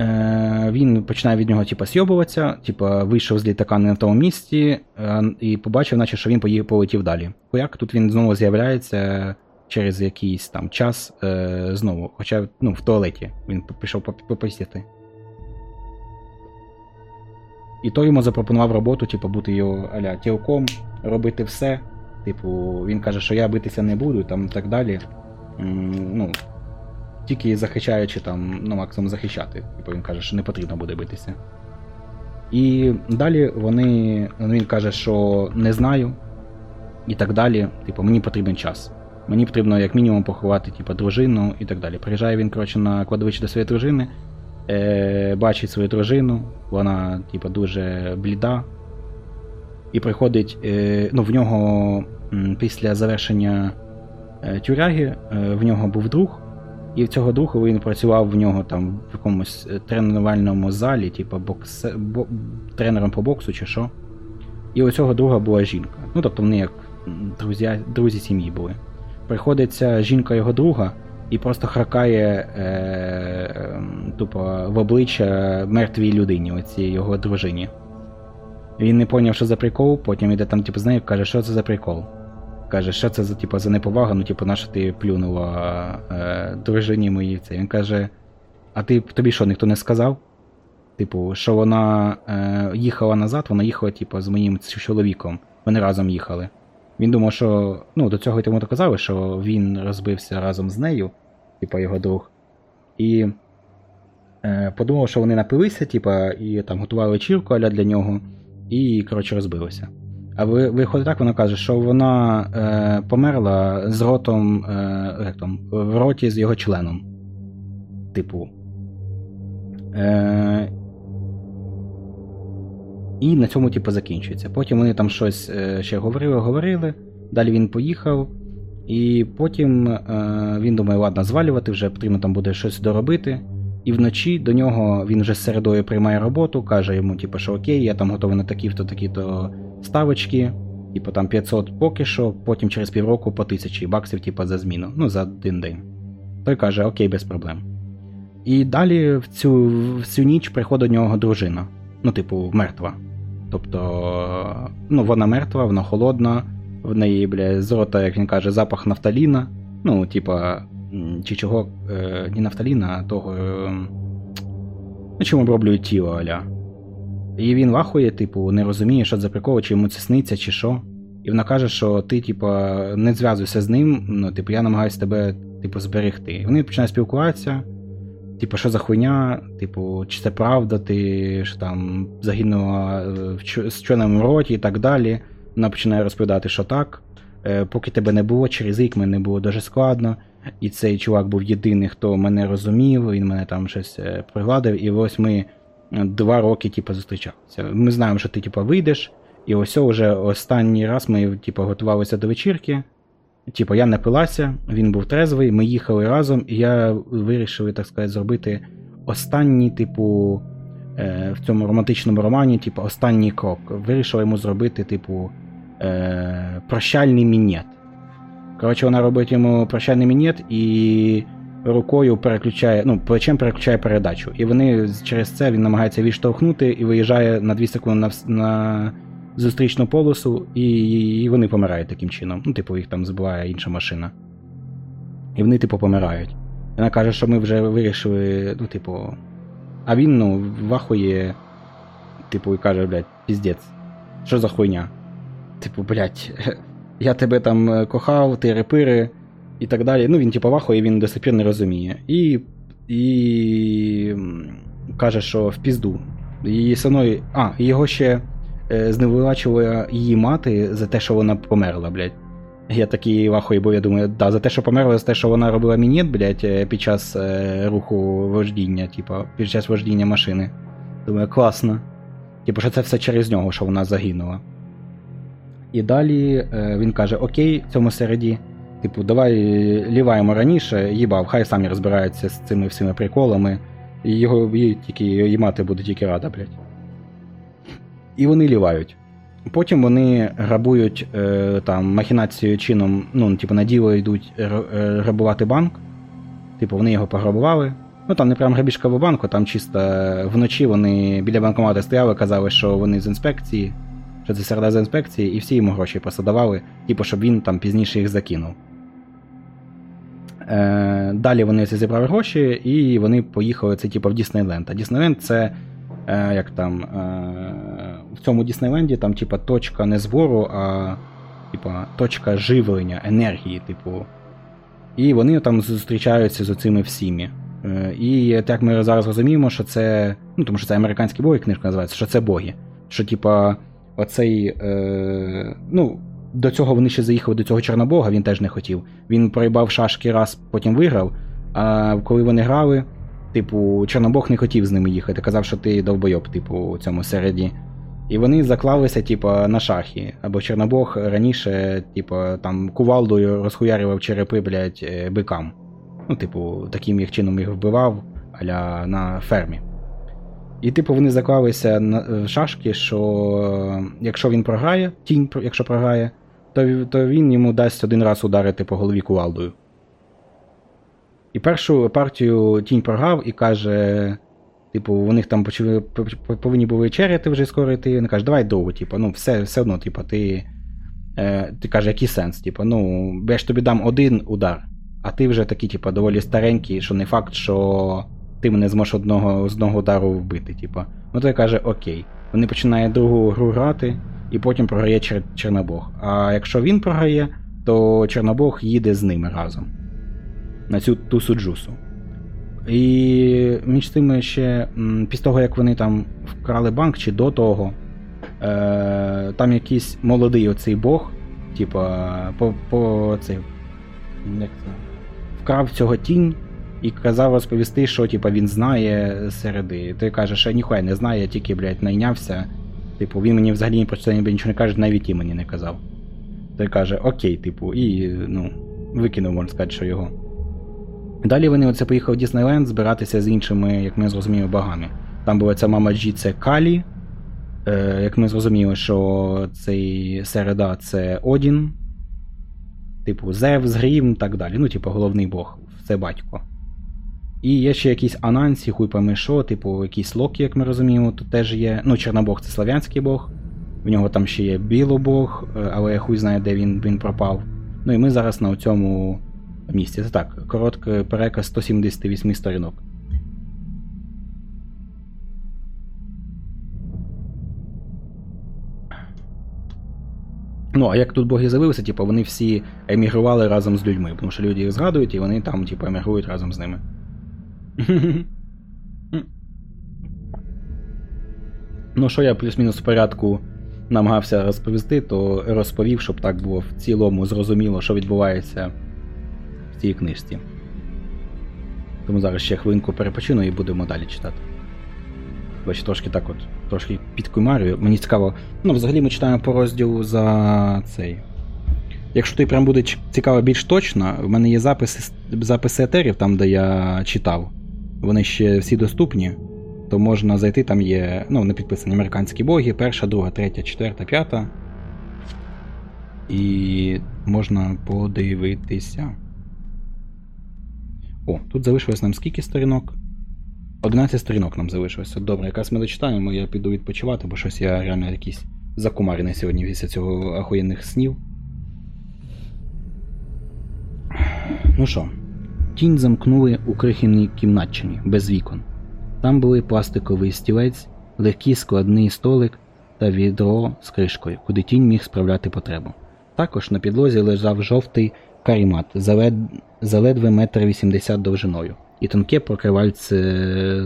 Е, він починає від нього типа, сйобуватися, типа, вийшов з літака не на тому місці е, і побачив, наче, що він поїв- полетів далі. Хуяк, тут він знову з'являється через якийсь там час е, знову, хоча ну, в туалеті він пішов поп- І той йому запропонував роботу, типу, бути його аля тілком, робити все. Типу, він каже, що я битися не буду, там так далі. Ну, тільки захищаючи там, ну, максимум захищати. Типу він каже, що не потрібно буде битися. І далі вони. ну, Він каже, що не знаю. І так далі. Типу, мені потрібен час. Мені потрібно як мінімум поховати, типу, дружину і так далі. Приїжджає він, коротше, на кладовище до своєї дружини, е, бачить свою дружину, вона, типу, дуже бліда. і приходить, е, ну, в нього після завершення е, тюряги е, в нього був друг, і в цього друга він працював в нього там в якомусь е, тренувальному залі, типу боксе, бо, тренером по боксу чи що. І у цього друга була жінка. Ну, тобто вони як друзі, друзі сім'ї були. Приходить ця жінка його друга і просто хракає е, е, тупо в обличчя мертвій людині, оцій його дружині. Він не поняв, що за прикол, потім йде там, типу, з нею, каже, що це за прикол. Каже, що це за типу, за неповага, ну, типу, наша ти плюнула е, дружині моїй це. Він каже: А ти тобі що, ніхто не сказав? Типу, що вона е, їхала назад, вона їхала, типу, з моїм чоловіком. Вони разом їхали. Він думав, що. Ну, до цього йому казали, що він розбився разом з нею, типу, його друг. І е, подумав, що вони напилися, типу, і там готували вечірку аля для нього, і, коротше, розбилися. А ви, виходить так, вона каже, що вона е, померла з ротом, е, як там, в роті з його членом. Типу. Е, і на цьому, типу, закінчується. Потім вони там щось е, ще говорили, говорили. Далі він поїхав, і потім е, він думає, ладно, звалювати, вже потрібно там буде щось доробити. І вночі до нього він вже з середою приймає роботу, каже йому, типу, що окей, я там готовий на такі-то, такі-то ставочки, типу там 500 поки що, потім через півроку по 1000 баксів, типу, за зміну, ну, за один день. Той каже, окей, без проблем. І далі в цю, в цю ніч приходить до нього дружина. Ну, типу, мертва. Тобто, ну, вона мертва, вона холодна, в неї, бля, з рота, як він каже, запах нафталіна. Ну, типа, чи чого, е, не нафталіна, а того. Е, ну, чим оброблюють тіло, аля. І він вахує, типу, не розуміє, що це за прикол, чи йому це сниться, чи що. І вона каже, що ти, типа, не зв'язуйся з ним, ну, типу, я намагаюся тебе, типу, зберегти. І вони починають спілкуватися. Типу, що за хуйня? Типу, чи це правда, ти що там загинула е, в з чорному роті і так далі. Вона починає розповідати, що так. Е, Поки тебе не було, через рік мені було дуже складно. І цей чувак був єдиний, хто мене розумів, він мене там щось е, пригладив, і ось ми два роки, типу, зустрічалися. Ми знаємо, що ти, типу, вийдеш, і ось вже останній раз ми, типу, готувалися до вечірки. Типу, я напилася, він був трезвий, ми їхали разом, і я вирішив, так сказати, зробити останній, типу, е, в цьому романтичному романі, типу, останній крок. Вирішив йому зробити, типу, е, прощальний мінет. Коротше, вона робить йому прощальний мінет і рукою переключає, ну, плечем переключає передачу. І вони через це він намагається відштовхнути і виїжджає на 2 секунди на, на зустрічну полосу, і, і вони помирають таким чином. Ну, типу, їх там збиває інша машина. І вони, типу, помирають. Вона каже, що ми вже вирішили, ну, типу. А він, ну, вахує, типу, і каже, блядь, піздець. Що за хуйня? Типу, блядь, я тебе там е, кохав, ти репири і так далі. Ну, він, типу, вахує, він до сих пір не розуміє. І. І. каже, що в пізду. Її синою. А, його ще е, зневеличувала її мати за те, що вона померла, блядь. Я такий вахуй, бо я думаю, да, за те, що померла, за те, що вона робила мінет, блядь, е, під час е, руху вождіння, типа, під час вождіння машини. Думаю, класно. Типу, що це все через нього, що вона загинула. І далі е, він каже: Окей, в цьому середі, типу, давай ліваємо раніше, їбав, хай самі розбираються з цими всіми приколами. І його її тільки її мати буде тільки рада, блядь. І вони лівають. Потім вони грабують е, там махінацією чином, ну, типу, на діло йдуть е, грабувати банк. Типу, вони його пограбували. Ну там не прям грабіжка в банку, там чисто вночі вони біля банкомата стояли, казали, що вони з інспекції, що це середа з інспекції, і всі йому гроші просто давали, типу, щоб він там пізніше їх закинув. Е, далі вони зібрали гроші, і вони поїхали це типу в Діснейленд. А Діснейленд це е, як там е, в цьому Діснейленді там, типа, точка не збору, а типа, точка живлення, енергії, типу. І вони там зустрічаються з оцими всіми. І як ми зараз розуміємо, що це. Ну, тому що це американські боги, книжка називається, що це боги. Що, типа, оцей. Е, ну, до цього вони ще заїхали до цього Чорнобога, він теж не хотів. Він проїбав шашки раз, потім виграв. А коли вони грали, типу, Чорнобог не хотів з ними їхати. Казав, що ти довбойоб, типу, у цьому середі. І вони заклалися, типу, на шахи. Або Чорнобог раніше, типу, там кувалдою розхуярював черепи, блядь, е, бикам. Ну, типу, таким як чином їх вбивав, аля на фермі. І, типу, вони заклалися на шашки, що якщо він програє, тінь, якщо програє, то, то він йому дасть один раз ударити по голові кувалдою. І першу партію тінь програв і каже. Типу, у них там повинні були черяти вже скоро йти. Він каже, давай довго, типу, ну, все, все одно, типу, ти. Е, ти каже, який сенс? Типу, ну, я ж тобі дам один удар, а ти вже такий, типу, доволі старенький, що не факт, що ти мене зможеш одного з одного удару вбити. Типу. Ну той каже, окей. Вони починають другу гру грати, і потім програє Чер- Чорнобог. А якщо він програє, то Чорнобог їде з ними разом на цю ту суджусу. І між тими ще, після того, як вони там вкрали банк, чи до того, е, там якийсь молодий оцей бог, типа, по, по цей, як це, вкрав цього тінь і казав розповісти, що типа, він знає середи. Той каже, що ніхуя не знає, я тільки, блядь, найнявся. Типу, він мені взагалі про це нічого не каже, навіть і мені не казав. Той каже, окей, типу, і ну, викинув, можна сказати, що його. Далі вони оце поїхав в Діснейленд збиратися з іншими, як ми зрозуміли, богами. Там була ця мама Джі, це Калі. Е, як ми зрозуміли, що цей середа це Одін. Типу, Зевс, Грім так далі. Ну, типу, головний бог, це батько. І є ще якісь Анансі, хуй пойми що, типу, якийсь Локі, як ми розуміємо, тут теж є. Ну, Чорнобог це слав'янський бог. В нього там ще є білобог, е, але хуй знає, де він, він пропав. Ну і ми зараз на цьому місці. Це так, короткий переказ 178 сторінок. Ну, а як тут боги з'явилися, типу, вони всі емігрували разом з людьми, тому що люди їх згадують, і вони там, типу, емігрують разом з ними. Ну, що я плюс-мінус в порядку намагався розповісти, то розповів, щоб так було в цілому зрозуміло, що відбувається в цій книжці. Тому зараз ще хвилинку перепочину і будемо далі читати. Бачу, трошки так от, трошки підкумарюю. Мені цікаво. Ну, взагалі ми читаємо по розділу за цей. Якщо тобі прям буде цікаво більш точно, в мене є записи, записи етерів, там, де я читав. Вони ще всі доступні. То можна зайти, там є, ну, не підписані американські боги, перша, друга, третя, четверта, п'ята. І можна подивитися. О, тут залишилось нам скільки сторінок? 11 сторінок нам залишилося. Добре, якраз ми дочитаємо, я піду відпочивати, бо щось я реально якийсь закумарений сьогодні після цього ахуєнних снів. Ну що, тінь замкнули у крихівній кімнатчині, без вікон. Там були пластиковий стілець, легкий складний столик та відро з кришкою, куди тінь міг справляти потребу. Також на підлозі лежав жовтий карімат, залед... заледве метр вісімдесят довжиною, і тонке покривальце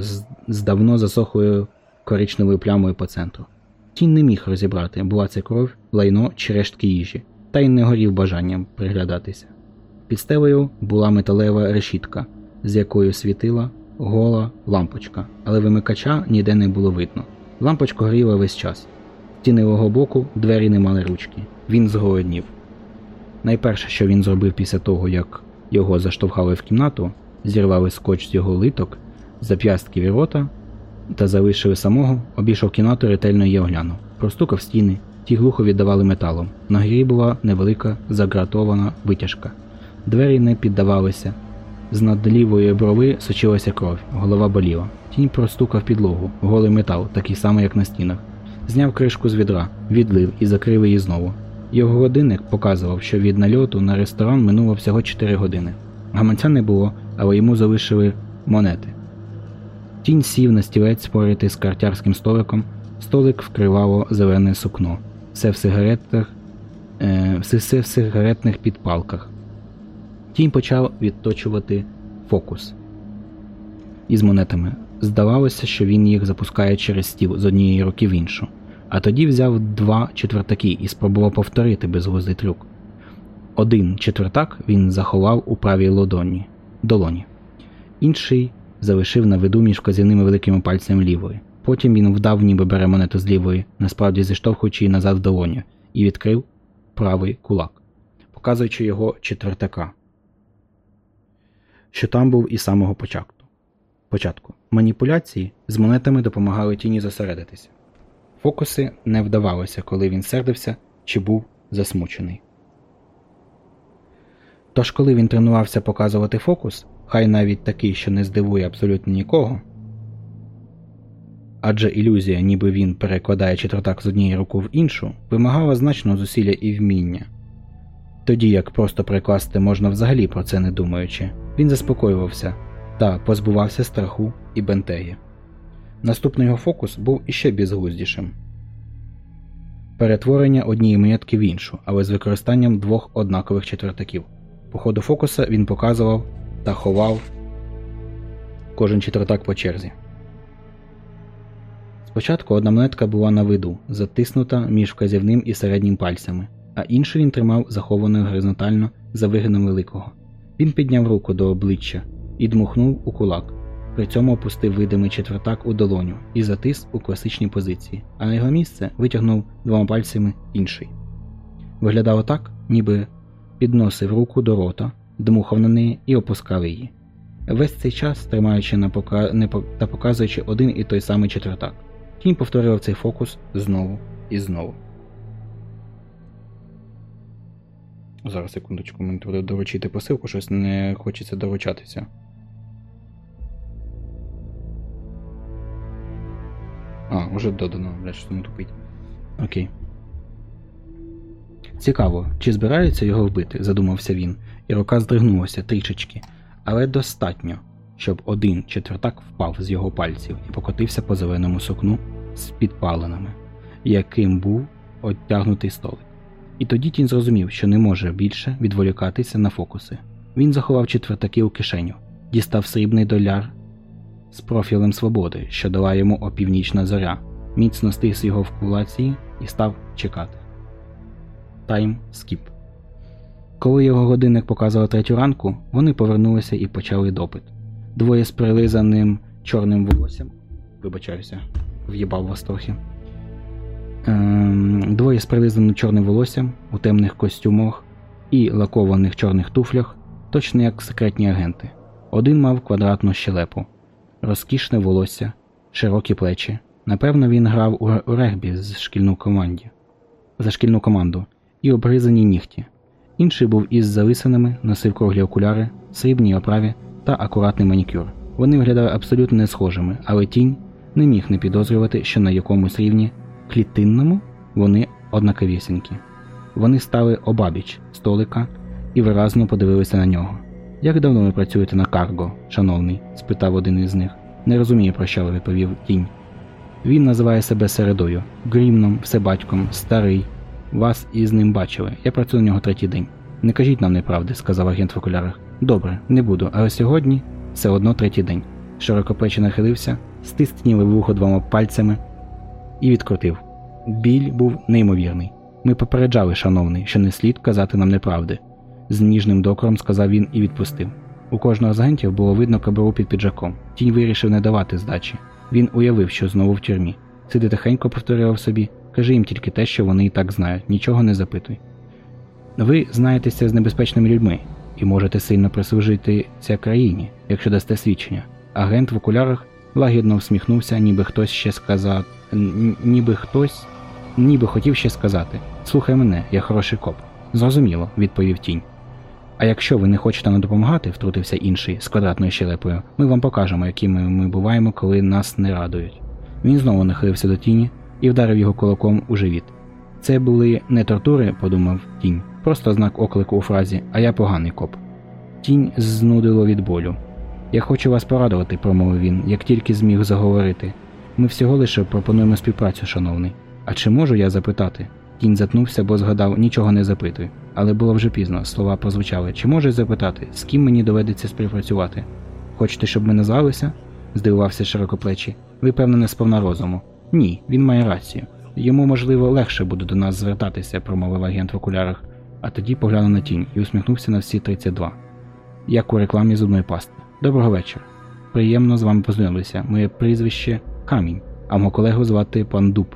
з... з давно засохлою коричневою плямою по центру. Тінь не міг розібрати, була це кров, лайно чи рештки їжі, та й не горів бажанням приглядатися. Під стелею була металева решітка, з якою світила гола лампочка, але вимикача ніде не було видно. Лампочка горіла весь час. З тіневого боку двері не мали ручки. Він зголоднів. Найперше, що він зробив після того, як його заштовхали в кімнату, зірвали скотч з його литок, зап'ястків і рота та залишили самого, обійшов кімнату ретельно її оглянув. Простукав стіни, ті глухо віддавали металом. На грі була невелика загратована витяжка. Двері не піддавалися. З над лівої брови сочилася кров, голова боліла. Тінь простукав підлогу, голий метал, такий самий, як на стінах. Зняв кришку з відра, відлив і закрив її знову. Його годинник показував, що від нальоту на ресторан минуло всього 4 години. Гаманця не було, але йому залишили монети. Тінь сів на стілець спорити з картярським столиком. Столик вкривало зелене сукно. Все в сигаретах, е, все, все в сигаретних підпалках. Тінь почав відточувати фокус із монетами. Здавалося, що він їх запускає через стіл з однієї руки в іншу. А тоді взяв два четвертаки і спробував повторити безглуздий трюк. Один четвертак він заховав у правій лодоні, долоні, інший залишив на виду між вказівними великими пальцями лівої. Потім він вдав, ніби бере монету з лівої, насправді зіштовхуючи її назад в долоню, і відкрив правий кулак, показуючи його четвертака, що там був із самого початку. Початку. Маніпуляції з монетами допомагали тіні зосередитися. Фокуси не вдавалося, коли він сердився чи був засмучений. Тож, коли він тренувався показувати фокус, хай навіть такий, що не здивує абсолютно нікого, адже ілюзія, ніби він перекладає четвертак з однієї руки в іншу, вимагала значного зусилля і вміння. Тоді як просто перекласти можна взагалі про це не думаючи, він заспокоювався та позбувався страху і бентеги. Наступний його фокус був іще безглуздішим перетворення однієї монетки в іншу, але з використанням двох однакових четвертаків. По ходу фокуса він показував та ховав кожен четвертак по черзі. Спочатку одна монетка була на виду, затиснута між вказівним і середнім пальцями, а іншу він тримав захованою горизонтально за вигином великого. Він підняв руку до обличчя і дмухнув у кулак. При цьому опустив видимий четвертак у долоню і затис у класичній позиції, а на його місце витягнув двома пальцями інший. Виглядало так, ніби підносив руку до рота, дмухав на неї і опускав її. Весь цей час тримаючи на пока... не та показуючи один і той самий четвертак. Кінь повторював цей фокус знову і знову. Зараз секундочку, мені треба доручити посилку, щось не хочеться доручатися. А, вже додано, блядь, не тупить. Окей. Цікаво, чи збираються його вбити, задумався він, і рука здригнулася трішечки, але достатньо, щоб один четвертак впав з його пальців і покотився по зеленому сукну з підпаленими, яким був оттягнутий столик. І тоді тінь зрозумів, що не може більше відволікатися на фокуси. Він заховав четвертаки у кишеню, дістав срібний доляр з профілем свободи, що дала йому опівнічна зоря, міцно стис його в кулації і став чекати. Тайм скіп. Коли його годинник показував третю ранку, вони повернулися і почали допит. Двоє з прилизаним чорним волоссям. Вибачаюся, в'їбав вас трохи. Ем, двоє з прилизаним чорним волоссям у темних костюмах і лакованих чорних туфлях, точно як секретні агенти. Один мав квадратну щелепу, розкішне волосся, широкі плечі. Напевно, він грав у регбі з шкільну команді. за шкільну команду і обризані нігті. Інший був із зависаними, носив круглі окуляри, срібній оправі та акуратний манікюр. Вони виглядали абсолютно не схожими, але тінь не міг не підозрювати, що на якомусь рівні клітинному вони однаковісінькі. Вони стали обабіч столика і виразно подивилися на нього. Як давно ви працюєте на Карго, шановний? спитав один із них. Не розумію, про що відповів тінь. Він називає себе середою, грімном, всебатьком, старий. Вас із ним бачили. Я працюю на нього третій день. Не кажіть нам неправди, сказав агент в окулярах. Добре, не буду, але сьогодні все одно третій день. Широкоплечий нахилився, стисніли вухо двома пальцями і відкрутив. Біль був неймовірний. Ми попереджали, шановний, що не слід казати нам неправди. З ніжним докором сказав він і відпустив. У кожного з агентів було видно кабуру під піджаком. Тінь вирішив не давати здачі. Він уявив, що знову в тюрмі. Сиди тихенько повторював собі, кажи їм тільки те, що вони і так знають, нічого не запитуй. Ви знаєтеся з небезпечними людьми і можете сильно прислужитися країні, якщо дасте свідчення. Агент в окулярах лагідно всміхнувся, ніби хтось ще сказав, ніби хтось, ніби хотів ще сказати Слухай мене, я хороший коп. Зрозуміло, відповів тінь. А якщо ви не хочете нам допомагати, втрутився інший з квадратною щелепою, ми вам покажемо, якими ми буваємо, коли нас не радують. Він знову нахилився до тіні і вдарив його кулаком у живіт. Це були не тортури, подумав тінь, просто знак оклику у фразі А я поганий коп. Тінь знудило від болю. Я хочу вас порадувати, промовив він, як тільки зміг заговорити. Ми всього лише пропонуємо співпрацю, шановний. А чи можу я запитати? Кінь затнувся, бо згадав нічого не запитуй. Але було вже пізно, слова прозвучали. Чи можеш запитати, з ким мені доведеться співпрацювати? Хочете, щоб ми назвалися? здивувався широкоплечі. Ви, певно, не сповна розуму. Ні, він має рацію. Йому, можливо, легше буде до нас звертатися, промовив агент в окулярах, а тоді поглянув на тінь і усміхнувся на всі 32. Як у рекламі зубної пасти. Доброго вечора. Приємно з вами познайомитися. Моє прізвище Камінь. а мого колегу звати пан Дуб.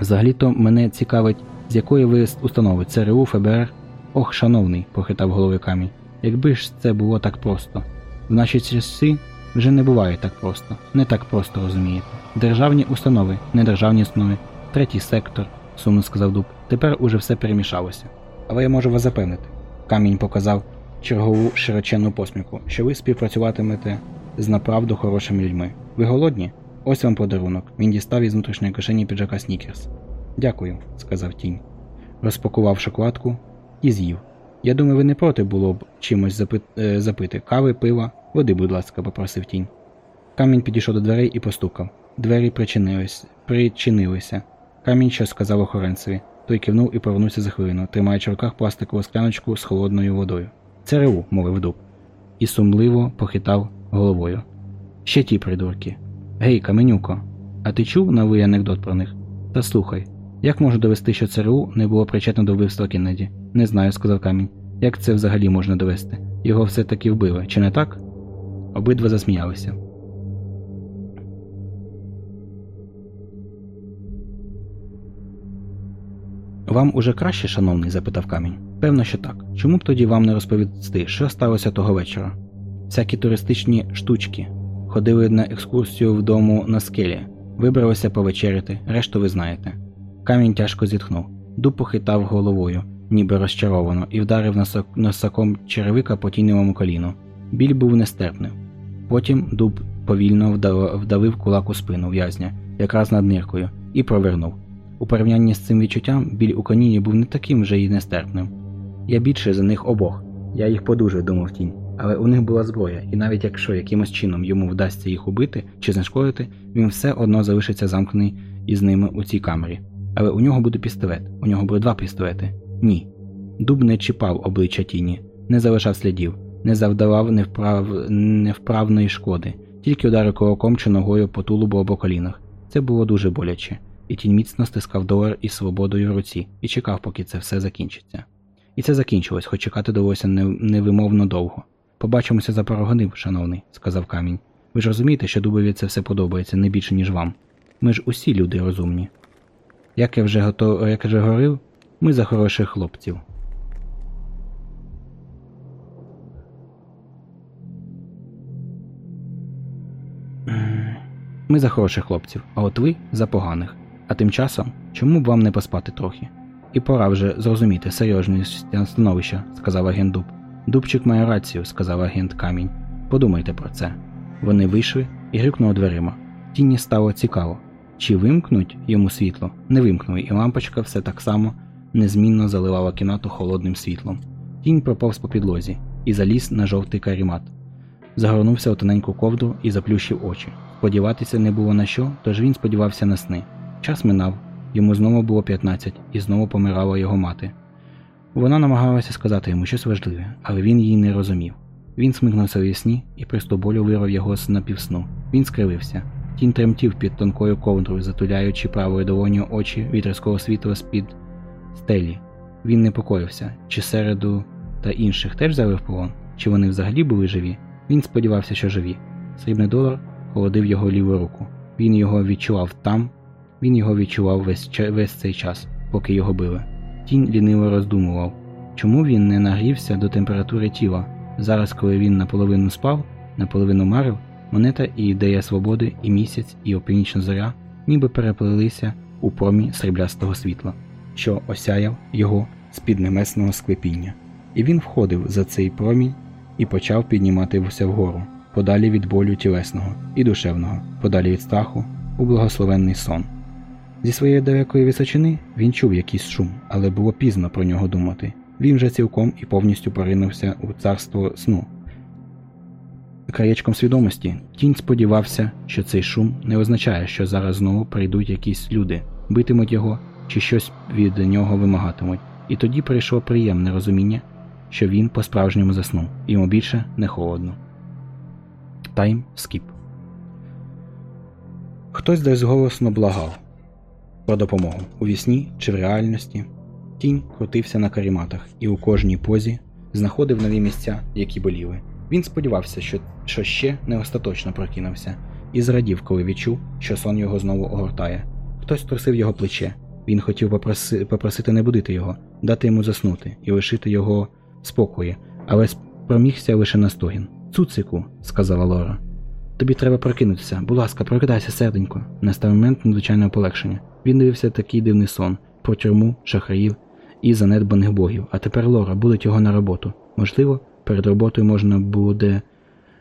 Взагалі-то мене цікавить, з якої ви установи ЦРУ, ФБР. Ох, шановний, похитав голови камінь. Якби ж це було так просто. В наші часи вже не буває так просто, не так просто розумієте. Державні установи, недержавні установи, третій сектор, сумно сказав Дуб. Тепер уже все перемішалося. Але я можу вас запевнити. Камінь показав чергову широченну посміху, що ви співпрацюватимете з направду хорошими людьми. Ви голодні? Ось вам подарунок. Він дістав із внутрішньої кишені піджака Снікерс. Дякую, сказав тінь. Розпакував шоколадку і з'їв. Я думаю, ви не проти було б чимось запи... е, запити кави, пива, води, будь ласка, попросив тінь. Камінь підійшов до дверей і постукав. Двері причинилися. Камінь щось сказав охоронцеві. Той кивнув і повернувся за хвилину, тримаючи в руках пластикову скляночку з холодною водою. ЦРУ, мовив дуб. І сумливо похитав головою. Ще ті придурки. Гей, Каменюко, а ти чув новий анекдот про них? Та слухай, як можу довести, що ЦРУ не було причетно до вбивства Кеннеді? Не знаю, сказав камінь. Як це взагалі можна довести? Його все-таки вбили, чи не так? Обидва засміялися. Вам уже краще, шановний? запитав камінь. Певно, що так. Чому б тоді вам не розповісти, що сталося того вечора? Всякі туристичні штучки. Ходили на екскурсію вдому на скелі, вибралися повечеряти, решту ви знаєте. Камінь тяжко зітхнув. Дуб похитав головою, ніби розчаровано, і вдарив носаком черевика по тіньовому коліну. Біль був нестерпним. Потім дуб повільно вдав, вдавив кулак у спину в'язня, якраз над ниркою, і провернув. У порівнянні з цим відчуттям біль у коніні був не таким вже й нестерпним. Я більше за них обох. Я їх подужив, думав тінь. Але у них була зброя, і навіть якщо якимось чином йому вдасться їх убити чи знешкодити, він все одно залишиться замкнений із ними у цій камері. Але у нього буде пістолет, у нього буде два пістолети. Ні. Дуб не чіпав обличчя тіні, не залишав слідів, не завдавав невправ... невправної шкоди, тільки ударив кулаком чи ногою по тулубу або колінах. Це було дуже боляче, і тінь міцно стискав долар із свободою в руці і чекав, поки це все закінчиться. І це закінчилось, хоч чекати довелося невимовно довго. Побачимося за пару шановний, сказав камінь. Ви ж розумієте, що дубові це все подобається не більше, ніж вам. Ми ж усі люди розумні. Як я вже готов... як я вже говорив, ми за хороших хлопців. Ми за хороших хлопців, а от ви за поганих. А тим часом, чому б вам не поспати трохи? І пора вже зрозуміти серйозність становища, сказав агент Дуб. Дубчик має рацію, сказав агент Камінь. Подумайте про це. Вони вийшли і грюкнули дверима. Тіні стало цікаво. Чи вимкнуть йому світло? Не вимкнули, і лампочка все так само незмінно заливала кімнату холодним світлом. Тінь проповз по підлозі і заліз на жовтий карімат. Загорнувся у тоненьку ковдру і заплющив очі. Сподіватися не було на що, тож він сподівався на сни. Час минав, йому знову було 15, і знову помирала його мати. Вона намагалася сказати йому щось важливе, але він її не розумів. Він смикнувся у сні і приступ болю вирвав його з напівсну. Він скривився. Тінь тремтів під тонкою ковдрою, затуляючи правою долоню очі від світла з-під стелі. Він непокоївся, чи середу та інших теж взяли в полон, чи вони взагалі були живі. Він сподівався, що живі. Срібний долар холодив його ліву руку. Він його відчував там, він його відчував весь, весь цей час, поки його били. Тінь ліниво роздумував, чому він не нагрівся до температури тіла. Зараз, коли він наполовину спав, наполовину марив, монета і ідея свободи, і місяць, і опівнічна зоря ніби переплилися у промі сріблястого світла, що осяяв його з під немесного склепіння. І він входив за цей промінь і почав підніматися вгору, подалі від болю тілесного і душевного, подалі від страху, у благословенний сон. Зі своєї далекої височини він чув якийсь шум, але було пізно про нього думати. Він вже цілком і повністю поринувся у царство сну. Краєчком свідомості тінь сподівався, що цей шум не означає, що зараз знову прийдуть якісь люди, битимуть його чи щось від нього вимагатимуть, і тоді прийшло приємне розуміння, що він по-справжньому заснув, йому більше не холодно. Тайм скіп. Хтось десь голосно благав про допомогу у вісні чи в реальності. Тінь крутився на каріматах і у кожній позі знаходив нові місця, які боліли. Він сподівався, що що ще не остаточно прокинувся. і зрадів, коли відчув, що сон його знову огортає. Хтось трусив його плече. Він хотів попроси... попросити не будити його, дати йому заснути і лишити його спокої, але спромігся лише на стогін. Цуцику, сказала Лора. Тобі треба прокинутися. Будь ласка, прокидайся, серденько. Настав момент надзвичайного полегшення. Він дивився такий дивний сон про тюрму, шахраїв і занедбаних богів. А тепер Лора будуть його на роботу. Можливо, перед роботою можна буде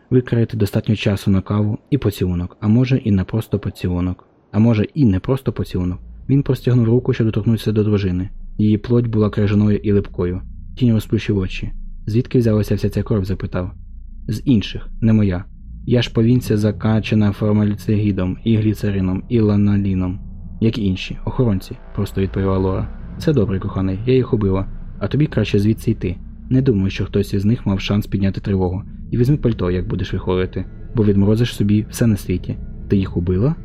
викрити достатньо часу на каву і поцілунок, а може і не просто поцілунок. А може і не просто поцілунок. Він простягнув руку, щоб доторкнутися до дружини. Її плоть була крижаною і липкою. Тінь розплющив очі. Звідки взялася вся ця кров? запитав. З інших, не моя. Я ж повінця закачана формальцегідом, і гліцерином, і ланаліном, як і інші, охоронці, просто відповіла Лора. Це добре, коханий, я їх убила, а тобі краще звідси йти. Не думаю, що хтось із них мав шанс підняти тривогу. І візьми пальто, як будеш виходити, бо відморозиш собі все на світі. Ти їх убила?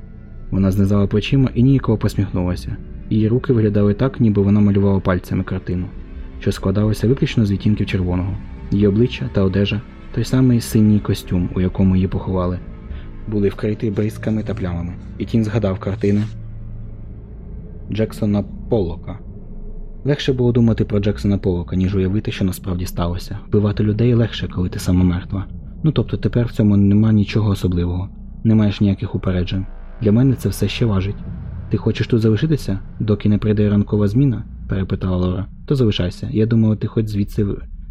Вона знизала плечима і ніяково посміхнулася. Її руки виглядали так, ніби вона малювала пальцями картину, що складалася виключно з відтінків червоного. Її обличчя та одежа, той самий синій костюм, у якому її поховали, були вкриті бризками та плямами, і тінь згадав картини Джексона Поллока. Легше було думати про Джексона Поллока, ніж уявити, що насправді сталося. Вбивати людей легше, коли ти сама мертва. Ну тобто тепер в цьому нема нічого особливого, не маєш ніяких упереджень. Для мене це все ще важить. Ти хочеш тут залишитися, доки не прийде ранкова зміна? перепитала Лора. То залишайся. Я думала, ти хоч звідси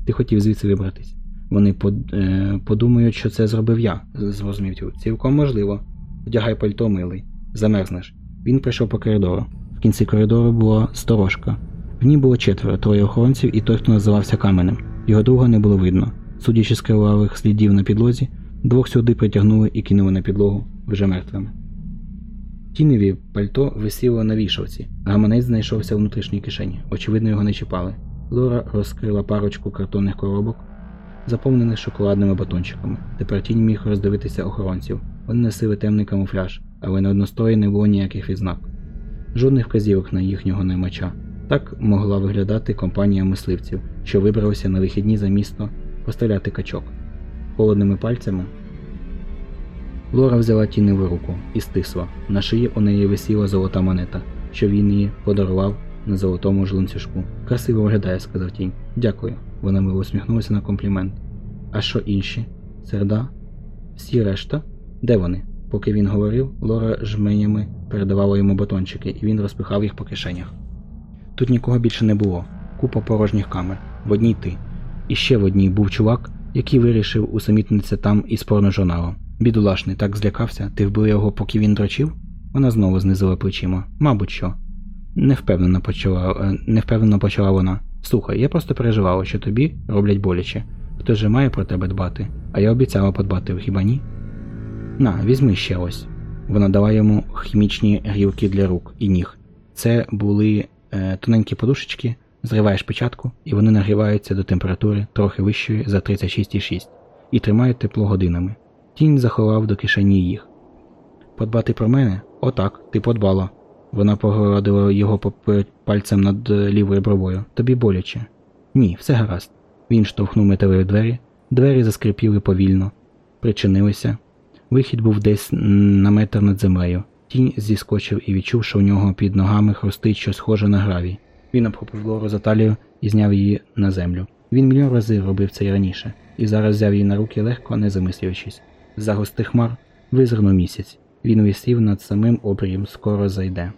ти хотів звідси вибратись. Вони под... е... подумають, що це зробив я, зрозумів. Цілком можливо. Вдягай пальто, милий. Замерзнеш. Він прийшов по коридору. В кінці коридору була сторожка. В ній було четверо, троє охоронців і той, хто називався каменем. Його друга не було видно. Судячи з кривавих слідів на підлозі, двох сюди притягнули і кинули на підлогу вже мертвими. Тіневі пальто висіло на вішавці, гаманець знайшовся в внутрішній кишені. Очевидно, його не чіпали. Лора розкрила парочку картонних коробок, заповнених шоколадними батончиками. Тепер тінь міг роздивитися охоронців. Вони носили темний камуфляж, але на однострої не було ніяких відзнак. Жодних вказівок на їхнього наймача. Так могла виглядати компанія мисливців, що вибралися на вихідні за місто постріляти качок. Холодними пальцями Лора взяла тіневу руку і стисла. На шиї у неї висіла золота монета, що він її подарував на золотому жлунцюшку. Красиво виглядає, сказав тінь. Дякую. Вона мило усміхнулася на комплімент. А що інші? Серда? Всі решта? Де вони? Поки він говорив, Лора жменями передавала йому батончики, і він розпихав їх по кишенях. Тут нікого більше не було. Купа порожніх камер. В одній ти. І ще в одній був чувак, який вирішив усамітнитися там із порножурналом. Бідолашний так злякався, ти вбив його, поки він дрочив? Вона знову знизила плечима. Мабуть, що. Невпевнено почала е, невпевнено почала вона. Слухай, я просто переживала, що тобі роблять боляче. Хто же має про тебе дбати? А я обіцяла подбати, хіба ні? На, візьми ще ось. Вона дала йому хімічні грілки для рук і ніг. Це були е, тоненькі подушечки, зриваєш печатку, і вони нагріваються до температури трохи вищої за 36,6 і тримають тепло годинами. Тінь заховав до кишені їх. Подбати про мене? Отак, ти подбала. Вона погладила його пальцем над лівою бровою. Тобі боляче. Ні, все гаразд. Він штовхнув металеві двері, двері заскрипіли повільно, причинилися. Вихід був десь на метр над землею. Тінь зіскочив і відчув, що у нього під ногами хрустить щось схоже на гравій. Він обхопив Лору за талію і зняв її на землю. Він мільйон разів робив це й раніше, і зараз взяв її на руки легко, не замислюючись. За густих хмар визирнув місяць. Він висів над самим обрієм, скоро зайде.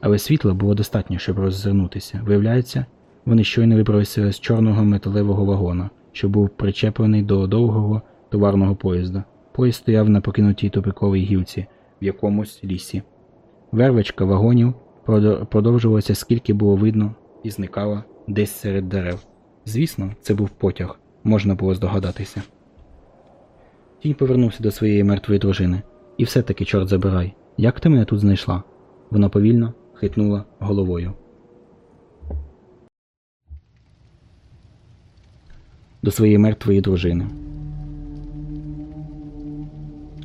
Але світла було достатньо, щоб роззирнутися. Виявляється, вони щойно вибралися з чорного металевого вагона, що був причеплений до довгого товарного поїзда. Поїзд стояв на покинутій тупиковій гілці в якомусь лісі. Вервичка вагонів продовжувалася скільки було видно, і зникала десь серед дерев. Звісно, це був потяг, можна було здогадатися. Тінь повернувся до своєї мертвої дружини. І все-таки, чорт забирай, як ти мене тут знайшла? Вона повільно хитнула головою. До своєї мертвої дружини.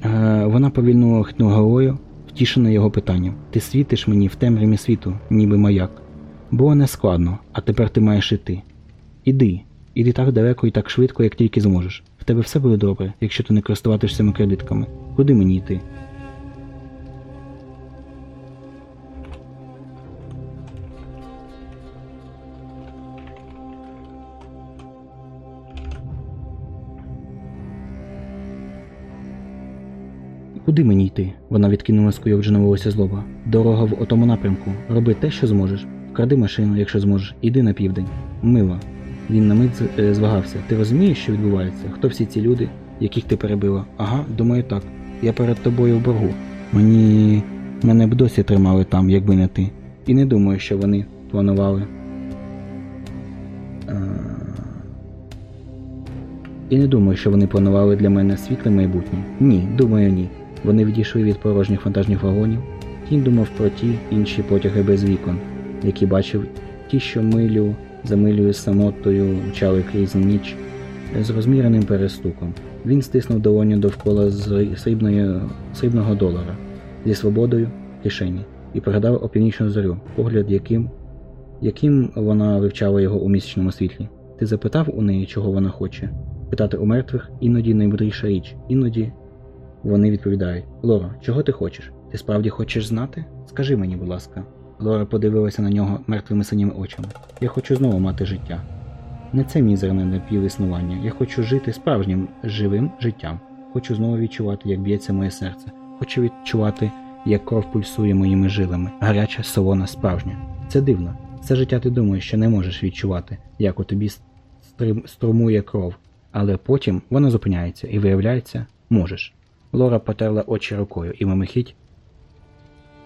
Е, Вона повільно хитнула головою, втішена його питанням. Ти світиш мені в темряві світу, ніби маяк. Було не складно, а тепер ти маєш іти. Іди, іди так далеко і так швидко, як тільки зможеш. В тебе все буде добре, якщо ти не користуватишся кредитками. Куди мені йти? Куди мені йти? Вона відкинула скуйовджене волосся злоба. Дорога в отому напрямку. Роби те, що зможеш. Вкради машину, якщо зможеш. Іди на південь. Мила. Він на мить е, звагався. Ти розумієш, що відбувається? Хто всі ці люди, яких ти перебила? Ага, думаю, так. Я перед тобою в боргу. Мені. мене б досі тримали там, якби не ти. І не думаю, що вони планували. І не думаю, що вони планували для мене світле майбутнє. Ні, думаю, ні. Вони відійшли від порожніх вантажних вагонів. Кінь думав про ті інші потяги без вікон, які бачив ті, що милю за милею самотою мчали крізь ніч з розміреним перестуком. Він стиснув долоню довкола срібної, срібного долара зі свободою кишені і пригадав опівнічну зорю, погляд яким, яким вона вивчала його у місячному світлі. Ти запитав у неї, чого вона хоче? Питати у мертвих іноді наймудріша річ, іноді вони відповідають: Лора, чого ти хочеш? Ти справді хочеш знати? Скажи мені, будь ласка. Лора подивилася на нього мертвими синіми очима. Я хочу знову мати життя. Не це мізерне напівіснування. Я хочу жити справжнім живим життям. Хочу знову відчувати, як б'ється моє серце. Хочу відчувати, як кров пульсує моїми жилами, гаряча, солона, справжня. Це дивно. Все життя ти думаєш, що не можеш відчувати, як у тобі струмує кров, але потім вона зупиняється і виявляється, можеш. Лора потерла очі рукою і мимохідь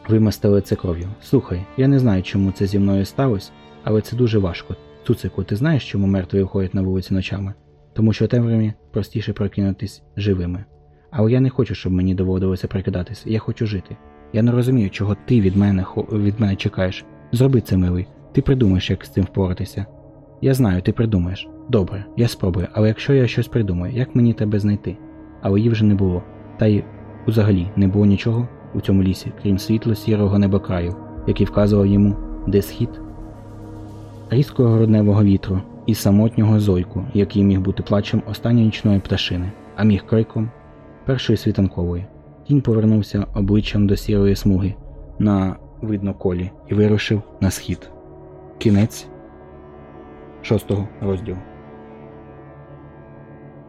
вимастила це кров'ю. Слухай, я не знаю, чому це зі мною сталося, але це дуже важко. Цуцику, ти знаєш, чому мертві виходять на вулиці ночами? Тому що темряві простіше прокинутись живими. Але я не хочу, щоб мені доводилося прикидатися. Я хочу жити. Я не розумію, чого ти від мене від мене чекаєш. Зроби це, милий. Ти придумаєш, як з цим впоратися. Я знаю, ти придумаєш. Добре, я спробую, але якщо я щось придумаю, як мені тебе знайти? Але її вже не було. Та й взагалі не було нічого у цьому лісі, крім світло сірого небокраю, який вказував йому, де схід, різкого грудневого вітру і самотнього зойку, який міг бути плачем останньої нічної пташини, а міг криком першої світанкової. Кінь повернувся обличчям до сірої смуги на видно колі і вирушив на схід. Кінець шостого розділу.